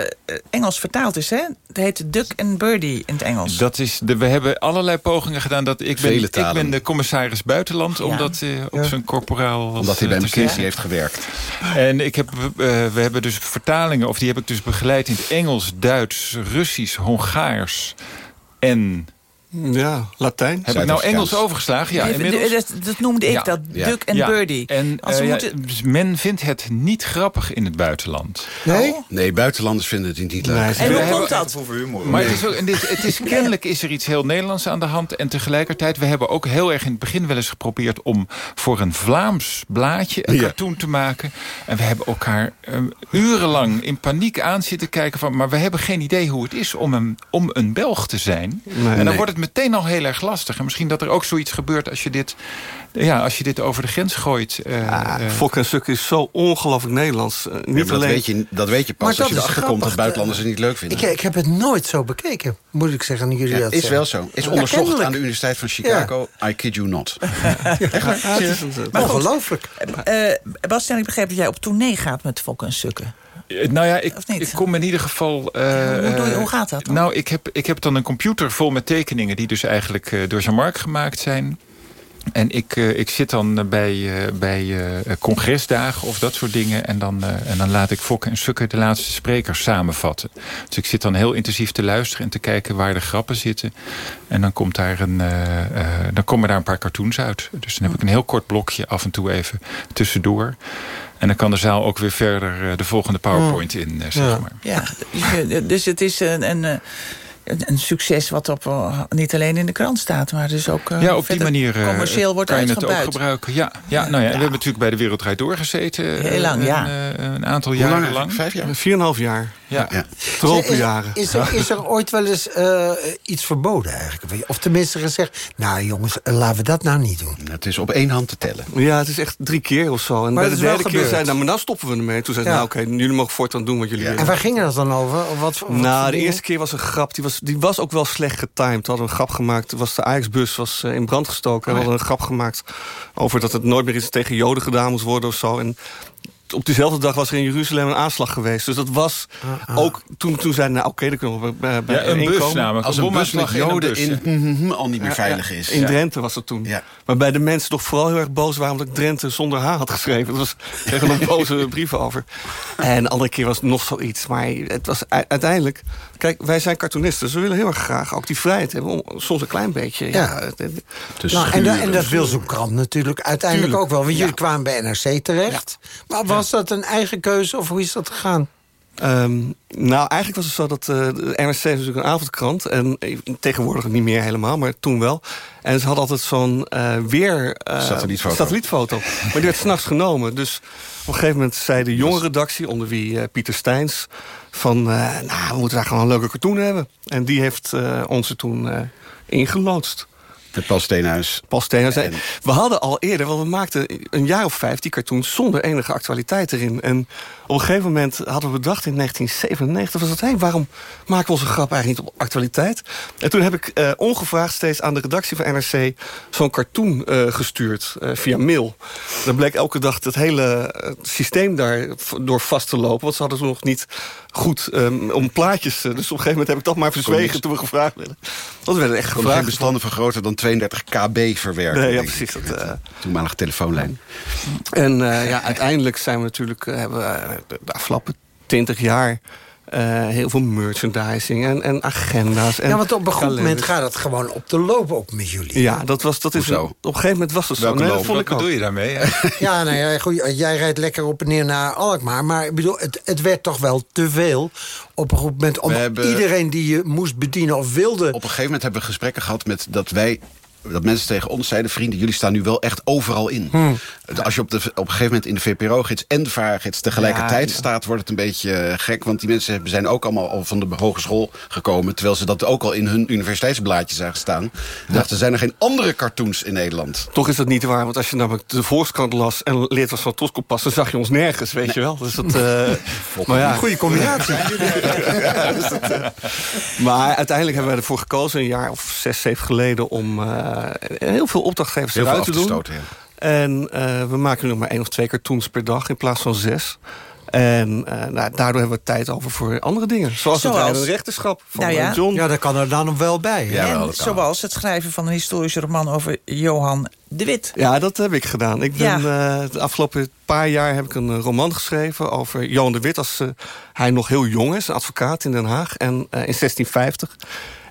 Speaker 10: Engels vertaald is, hè? Het heet Duck and Birdie in het Engels.
Speaker 15: Dat is de, we hebben allerlei pogingen gedaan. Dat ik, ben, ik ben de commissaris buitenland,
Speaker 10: Ja.
Speaker 15: om dat eh, op zijn corporaal... was,
Speaker 14: Omdat hij bij
Speaker 15: eh,
Speaker 14: McKinsey heeft gewerkt.
Speaker 15: En ik heb, eh, we hebben dus vertalingen, of die heb ik dus begeleid in het Engels, Duits, Russisch, Hongaars en...
Speaker 13: Ja, Latijn.
Speaker 15: Heb ik nou. Engels overgeslagen? Ja, inmiddels.
Speaker 10: dat, dat noemde ik,
Speaker 15: Ja.
Speaker 10: dat
Speaker 14: Ja.
Speaker 10: Duck and
Speaker 15: Ja.
Speaker 10: Birdie.
Speaker 15: En
Speaker 10: Als we
Speaker 15: eh,
Speaker 10: moeten-
Speaker 15: men vindt het niet grappig in het buitenland.
Speaker 8: Nee?
Speaker 14: Nee, buitenlanders vinden het niet leuk.
Speaker 13: Nee,
Speaker 10: En
Speaker 15: we
Speaker 10: hoe komt dat?
Speaker 15: Maar het is, ook, en dit, het is kennelijk is er iets heel Nederlands aan de hand. En tegelijkertijd, we hebben ook heel erg in het begin wel eens geprobeerd... om voor een Vlaams blaadje een
Speaker 14: Ja.
Speaker 15: cartoon te maken. En we hebben elkaar eh, urenlang in paniek aan zitten kijken van... maar we hebben geen idee hoe het is om een, om een Belg te zijn. en dan
Speaker 14: Nee.
Speaker 15: wordt het meteen al heel erg lastig. En misschien dat er ook zoiets gebeurt als je dit, ja, als je dit over de grens gooit. eh,
Speaker 13: Ah,
Speaker 15: eh.
Speaker 13: Fok en Suk is zo ongelooflijk Nederlands. Eh,
Speaker 14: Ja,
Speaker 13: niet
Speaker 14: maar dat,
Speaker 13: alleen...
Speaker 14: weet je, dat weet je pas
Speaker 8: Maar
Speaker 14: als je erachter komt dat buitenlanders het niet leuk vinden.
Speaker 8: Ik, ik heb het nooit zo bekeken, moet ik zeggen, jullie
Speaker 14: Ja,
Speaker 8: dat
Speaker 14: is
Speaker 8: zeggen.
Speaker 14: wel zo. Is onderzocht aan de Universiteit van Chicago. I kid you not.
Speaker 8: Ongelooflijk.
Speaker 10: eh Bastiaan, ik begreep dat jij op tournee gaat met Fokken en Sukken.
Speaker 15: Eh, Nou ja, ik, ik kom in ieder geval... eh,
Speaker 10: Hoe doe je- hoe gaat dat dan?
Speaker 15: Nou, ik heb, ik heb dan een computer vol met tekeningen... die dus eigenlijk eh, door Jean-Marc gemaakt zijn. En ik, ik zit dan bij, bij congresdagen of dat soort dingen. En dan, en dan laat ik Fokke en Sukke de laatste sprekers samenvatten. Dus ik zit dan heel intensief te luisteren en te kijken waar de grappen zitten. En dan, komt daar een, eh, dan komen daar een paar cartoons uit. Dus dan heb ik een heel kort blokje af en toe even tussendoor. En dan kan de zaal ook weer verder eh, de volgende PowerPoint in, eh, zeg maar.
Speaker 10: Ja, dus, eh, dus het is een, een, eh, een, succes wat op, niet alleen in de krant staat... maar dus ook eh,
Speaker 15: Ja, op die manier eh,
Speaker 10: commercieel wordt
Speaker 15: kan je het ook gebruiken. Ja, ja, nou ja, we hebben natuurlijk bij de Wereld Draait Door gezeten. eh,
Speaker 10: Heel lang,
Speaker 15: een,
Speaker 10: ja.
Speaker 15: eh, een aantal jaren
Speaker 14: lang?
Speaker 15: lang.
Speaker 14: Vijf jaar?
Speaker 13: Vier en een half jaar.
Speaker 15: Ja.
Speaker 14: Ja.
Speaker 13: Tropenjaren.
Speaker 8: Is er, is er ooit wel eens eh, iets verboden eigenlijk? Of tenminste gezegd, nou jongens, eh, laten we dat nou niet doen.
Speaker 14: Het is op één hand te tellen.
Speaker 13: Ja, het is echt drie keer of zo. En
Speaker 8: Maar
Speaker 13: bij de derde keer zei nou, maar nou stoppen we ermee. Toen zei
Speaker 8: Ja.
Speaker 13: nou oké, jullie mogen voortaan doen wat jullie
Speaker 14: Ja.
Speaker 13: willen.
Speaker 8: En waar ging dat dan over? Of Wat,
Speaker 13: Nou, de
Speaker 8: dingen?
Speaker 13: eerste keer was een grap. Die was, die was ook wel slecht getimed. We hadden een grap gemaakt. Was de Ajax-bus was eh, in brand gestoken. En we hadden een grap gemaakt over dat het nooit meer iets tegen Joden gedaan moest worden of zo. En op diezelfde dag was er in Jeruzalem een aanslag geweest. Dus dat was ook... Toen, toen zeiden nou oké, dan kunnen we bij, bij
Speaker 15: Ja, een
Speaker 13: inkomen.
Speaker 15: bus namelijk.
Speaker 14: Als een bus met joden in, mhm, al niet meer
Speaker 13: Ja,
Speaker 14: veilig is.
Speaker 13: In Drenthe was dat toen. Waarbij de mensen toch vooral heel erg boos waren... omdat ik Drenthe zonder H had geschreven. Dat was tegen een boze brieven over. En de andere keer was het nog zoiets. Maar het was uiteindelijk... Kijk, wij zijn cartoonisten. Dus we willen heel erg graag ook die vrijheid hebben. Om, soms een klein beetje... Ja,
Speaker 8: nou, en, da- en dat wil zo'n krant natuurlijk uiteindelijk
Speaker 13: Tuurlijk.
Speaker 8: ook wel. Want jullie kwamen bij NRC terecht. Maar was dat een eigen keuze of hoe is dat gegaan?
Speaker 13: Ehm, nou, eigenlijk was het zo dat eh, de NRC is natuurlijk een avondkrant. En eh, tegenwoordig niet meer helemaal, maar toen wel. En ze hadden altijd zo'n eh, weer... eh,
Speaker 14: Satellietfoto.
Speaker 13: satellietfoto. Maar die werd s'nachts genomen. Dus op een gegeven moment zei de jonge redactie... onder wie eh, Pieter Steins... van, eh, nou, we moeten daar gewoon een leuke cartoon hebben. En die heeft eh, ons er toen eh, ingeloodst.
Speaker 14: Met Paul Steenhuis.
Speaker 13: Paul Steenhuis. We hadden al eerder, want we maakten een jaar of vijf die cartoons zonder enige actualiteit erin. En op een gegeven moment hadden we bedacht in 1997 was het, hey, waarom maken we onze grap eigenlijk niet op actualiteit? En toen heb ik eh, ongevraagd steeds aan de redactie van NRC zo'n cartoon eh, gestuurd eh, via mail. Dan bleek elke dag het hele systeem daar door vast te lopen, want ze hadden toen nog niet goed ehm, om plaatjes. eh, dus op een gegeven moment heb ik dat maar verzwegen toen we gevraagd werden. Want we werden echt gevraagd.
Speaker 14: geen bestanden van groter dan 32 kb verwerken.
Speaker 13: Nee, ja, precies, dat,
Speaker 14: Toenmalige telefoonlijn.
Speaker 13: En eh, ja, uiteindelijk zijn we natuurlijk, hebben we de afgelopen 20 jaar eh, heel veel merchandising en, en agenda's. En
Speaker 8: ja, want op een goed moment gaat het gewoon op de loop ook met jullie.
Speaker 13: Ja, dat was, dat is een- op een gegeven moment was het zo.
Speaker 14: Welke
Speaker 13: Nee, dat
Speaker 15: Wat bedoel je daarmee?
Speaker 8: Ja, nou ja, goed, jij rijdt lekker op en neer naar Alkmaar. Maar ik bedoel, het, het werd toch wel te veel op een goed moment... om
Speaker 14: hebben-
Speaker 8: iedereen die je moest bedienen of wilde...
Speaker 14: Op een gegeven moment hebben we gesprekken gehad met dat wij dat mensen tegen ons zeiden... vrienden, jullie staan nu wel echt overal in.
Speaker 8: Hmm.
Speaker 14: Als je op, de, op een gegeven moment in de VPRO-gids en de VARA-gids... tegelijkertijd
Speaker 13: Ja, ja.
Speaker 14: staat, wordt het een beetje eh, gek. Want die mensen zijn ook allemaal al van de hogeschool gekomen... terwijl ze dat ook al in hun universiteitsblaadje zagen staan. Ik dacht, er zijn er geen andere cartoons in Nederland.
Speaker 13: Toch is dat niet waar, want als je namelijk de Volkskrant las... en leert was van Toskompas, dan zag je ons nergens, weet je wel. Dus dat, eh, maar ja.
Speaker 8: Goede combinatie.
Speaker 13: Ja, dus dat, eh, maar uiteindelijk hebben wij ervoor gekozen... een jaar of zes, zeven geleden... om heel veel opdrachtgevers
Speaker 14: Heel veel
Speaker 13: eruit te doen.
Speaker 14: stoten, ja.
Speaker 13: En eh, we maken nu nog maar één of twee cartoons per dag... in plaats van zes. En eh, nou, daardoor hebben we tijd over voor andere dingen. Zoals, het
Speaker 10: Zoals?
Speaker 13: rechterschap van
Speaker 10: Nou ja.
Speaker 13: eh, John.
Speaker 8: Ja, daar kan er dan nog wel bij.
Speaker 10: en zoals het schrijven van een historische roman over Johan de Wit.
Speaker 13: Ja, dat heb ik gedaan. Ik ben,
Speaker 10: Ja.
Speaker 13: eh, de afgelopen paar jaar heb ik een eh, roman geschreven over Johan de Wit... als eh, hij nog heel jong is, een advocaat in Den Haag, en, eh, in 1650.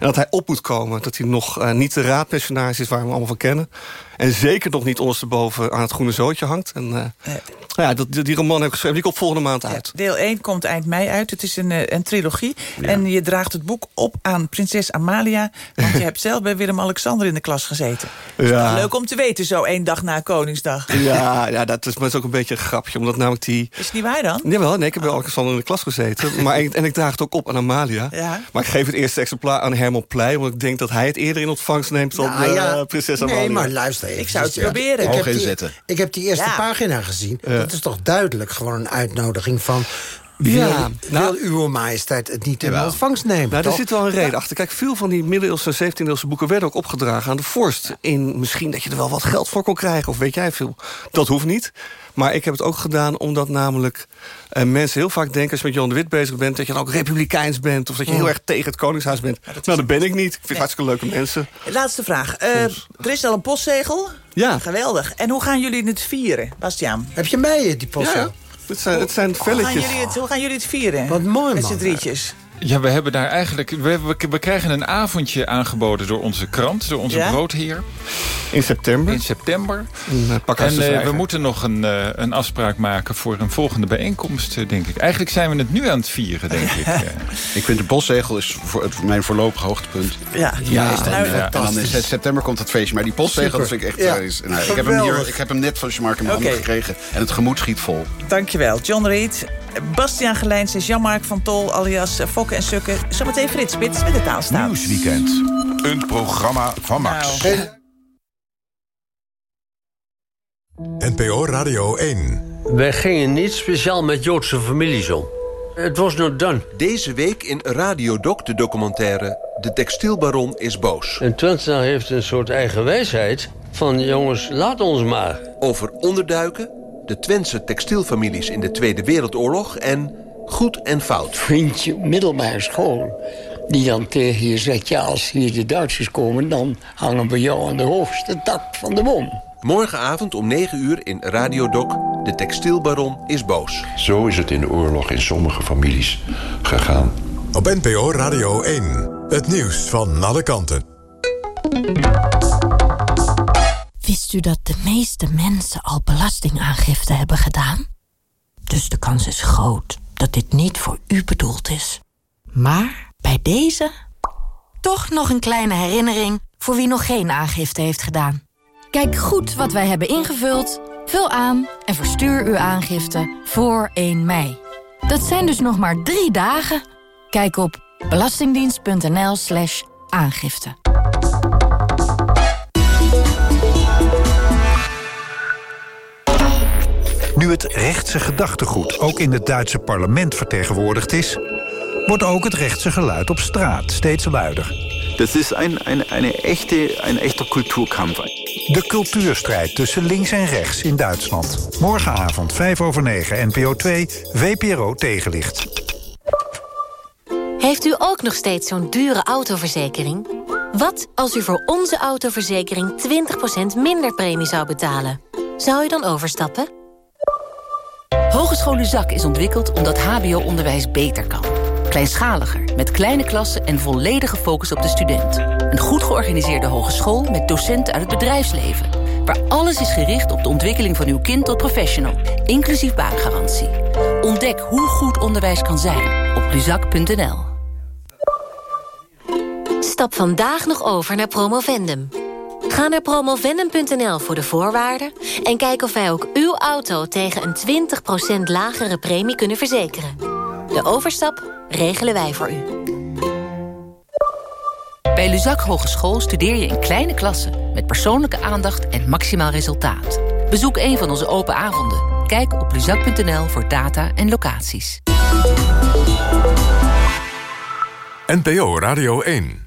Speaker 13: En dat hij op moet komen, dat hij nog eh, niet de raadpensionaris is... waar we hem allemaal van kennen. En zeker nog niet ondersteboven aan het groene zootje hangt. En, eh, ja, dat, die, roman heb ik geschreven, die komt volgende maand uit.
Speaker 10: Deel 1 komt eind mei uit. Het is een, eh, een trilogie. En je draagt het boek op aan prinses Amalia. Want je hebt zelf bij Willem-Alexander in de klas gezeten.
Speaker 13: Ja.
Speaker 10: Leuk om te weten, zo één dag na Koningsdag.
Speaker 13: Ja, ja dat is, maar het is ook een beetje een grapje. Omdat namelijk die...
Speaker 10: Is het niet waar dan?
Speaker 13: Jawel, nee, ik heb bij Alexander in de klas gezeten. Maar en ik draag het ook op aan Amalia.
Speaker 10: Ja.
Speaker 13: Maar ik geef het eerste exemplaar aan Herman Pleij... omdat ik denk dat hij het eerder in ontvangst neemt dan
Speaker 8: Nou
Speaker 13: prinses Amalia.
Speaker 8: Nee, maar luister even.
Speaker 10: Ik zou het
Speaker 8: Ja,
Speaker 10: proberen.
Speaker 8: Ik heb, die,
Speaker 14: inzetten.
Speaker 8: ik heb die eerste
Speaker 10: Ja.
Speaker 8: pagina gezien.
Speaker 13: Ja.
Speaker 8: Dat is toch duidelijk gewoon een uitnodiging van... Wil,
Speaker 13: Ja, nou-
Speaker 8: wil uw majesteit het niet in ontvangst nemen?
Speaker 13: Nou, daar
Speaker 8: toch?
Speaker 13: zit wel een reden achter. Kijk, veel van die middeleeuwse en 17e-eeuwse boeken werden ook opgedragen aan de vorst. In misschien dat je er wel wat geld voor kon krijgen, of weet jij veel. Dat hoeft niet. Maar ik heb het ook gedaan omdat namelijk eh, mensen heel vaak denken... als je met Johan de Wit bezig bent, dat je dan ook republikeins bent... of dat je heel erg tegen het Koningshuis bent. nou, dat ben ik niet. Ik vind het hartstikke leuke mensen.
Speaker 10: Laatste vraag. Eh, er is al een postzegel.
Speaker 13: Ja.
Speaker 10: Geweldig. En hoe gaan jullie het vieren, Bastiaan?
Speaker 8: Heb je mij die post?
Speaker 13: Ja, het zijn, het zijn
Speaker 10: Hoe gaan,
Speaker 13: velletjes.
Speaker 10: jullie het, hoe gaan jullie het vieren?
Speaker 8: Wat mooi,
Speaker 10: Met
Speaker 8: man.
Speaker 10: z'n drietjes.
Speaker 15: Ja, we hebben daar eigenlijk... We, we, we krijgen een avondje aangeboden door onze krant, door onze
Speaker 10: Ja?
Speaker 15: broodheer.
Speaker 13: In september.
Speaker 15: In september.
Speaker 13: Pakhuis
Speaker 15: En eh, we moeten nog een, eh, een afspraak maken voor een volgende bijeenkomst, eh, denk ik. Eigenlijk zijn we het nu aan het vieren, denk ik. eh.
Speaker 14: Ik vind de postzegel is voor het, mijn voorlopig hoogtepunt.
Speaker 10: Ja,
Speaker 13: Ja,
Speaker 10: is het
Speaker 15: nou, ja.
Speaker 14: Dan in 6 september komt het feestje. Maar die postzegel dat vind ik echt...
Speaker 8: Ja.
Speaker 14: eh, is- nou, ik, heb hem hier, ik heb hem net van Jean-Marc in mijn handen gekregen. En het gemoed schiet vol.
Speaker 10: Dankjewel. John Reed, Bastiaan Gelijns en Jean-Marc van Tol... alias eh, Fokke en Sukke. Zometeen Frits Spits met de taalstaat.
Speaker 16: Nieuwsweekend. Een programma van Max.
Speaker 10: Nou.
Speaker 6: NPO Radio 1.
Speaker 17: Wij gingen niet speciaal met Joodse families om. Het was not done.
Speaker 18: Deze week in Radio Doc de documentaire De textielbaron is boos.
Speaker 17: En Twente heeft een soort eigen wijsheid van jongens, laat ons maar.
Speaker 18: Over onderduiken, de Twentse textielfamilies in de Tweede Wereldoorlog... en goed en fout.
Speaker 19: Vind je middelbare school die dan tegen je zegt... ja, als hier de Duitsers komen, dan hangen we jou aan de hoogste tak van de boom.
Speaker 18: Morgenavond om 9 uur in Radio Doc. De textielbaron is boos.
Speaker 20: Zo is het in de oorlog in sommige families gegaan.
Speaker 6: Op NPO Radio 1. Het nieuws van alle kanten.
Speaker 21: Wist u dat de meeste mensen al belastingaangifte hebben gedaan? Dus de kans is groot dat dit niet voor u bedoeld is. Maar bij deze toch nog een kleine herinnering voor wie nog geen aangifte heeft gedaan.
Speaker 4: Kijk goed wat wij hebben ingevuld, vul aan en verstuur uw aangifte voor 1 mei. Dat zijn dus nog maar drie dagen. Kijk op belastingdienst.nl slash aangifte.
Speaker 22: Nu het rechtse gedachtegoed ook in het Duitse parlement vertegenwoordigd is... wordt ook het rechtse geluid op straat steeds luider.
Speaker 23: Dat is een, een, een, echte, een echte cultuurkampf.
Speaker 22: De cultuurstrijd tussen links en rechts in Duitsland. Morgenavond 5 over 9, NPO 2, VPRO tegenlicht.
Speaker 3: Heeft u ook nog steeds zo'n dure autoverzekering? Wat als u voor onze autoverzekering 20% minder premie zou betalen? Zou u dan overstappen?
Speaker 24: Hogeschool Zak is ontwikkeld omdat hbo-onderwijs beter kan. Kleinschaliger, met kleine klassen en volledige focus op de student. Een goed georganiseerde hogeschool met docenten uit het bedrijfsleven. Waar alles is gericht op de ontwikkeling van uw kind tot professional. Inclusief baangarantie. Ontdek hoe goed onderwijs kan zijn op luzak.nl.
Speaker 3: Stap vandaag nog over naar Promovendum. Ga naar promovendum.nl voor de voorwaarden... en kijk of wij ook uw auto tegen een 20% lagere premie kunnen verzekeren. De overstap regelen wij voor u.
Speaker 24: Bij Luzak Hogeschool studeer je in kleine klassen... met persoonlijke aandacht en maximaal resultaat. Bezoek een van onze open avonden. Kijk op luzak.nl voor data en locaties.
Speaker 6: NPO Radio 1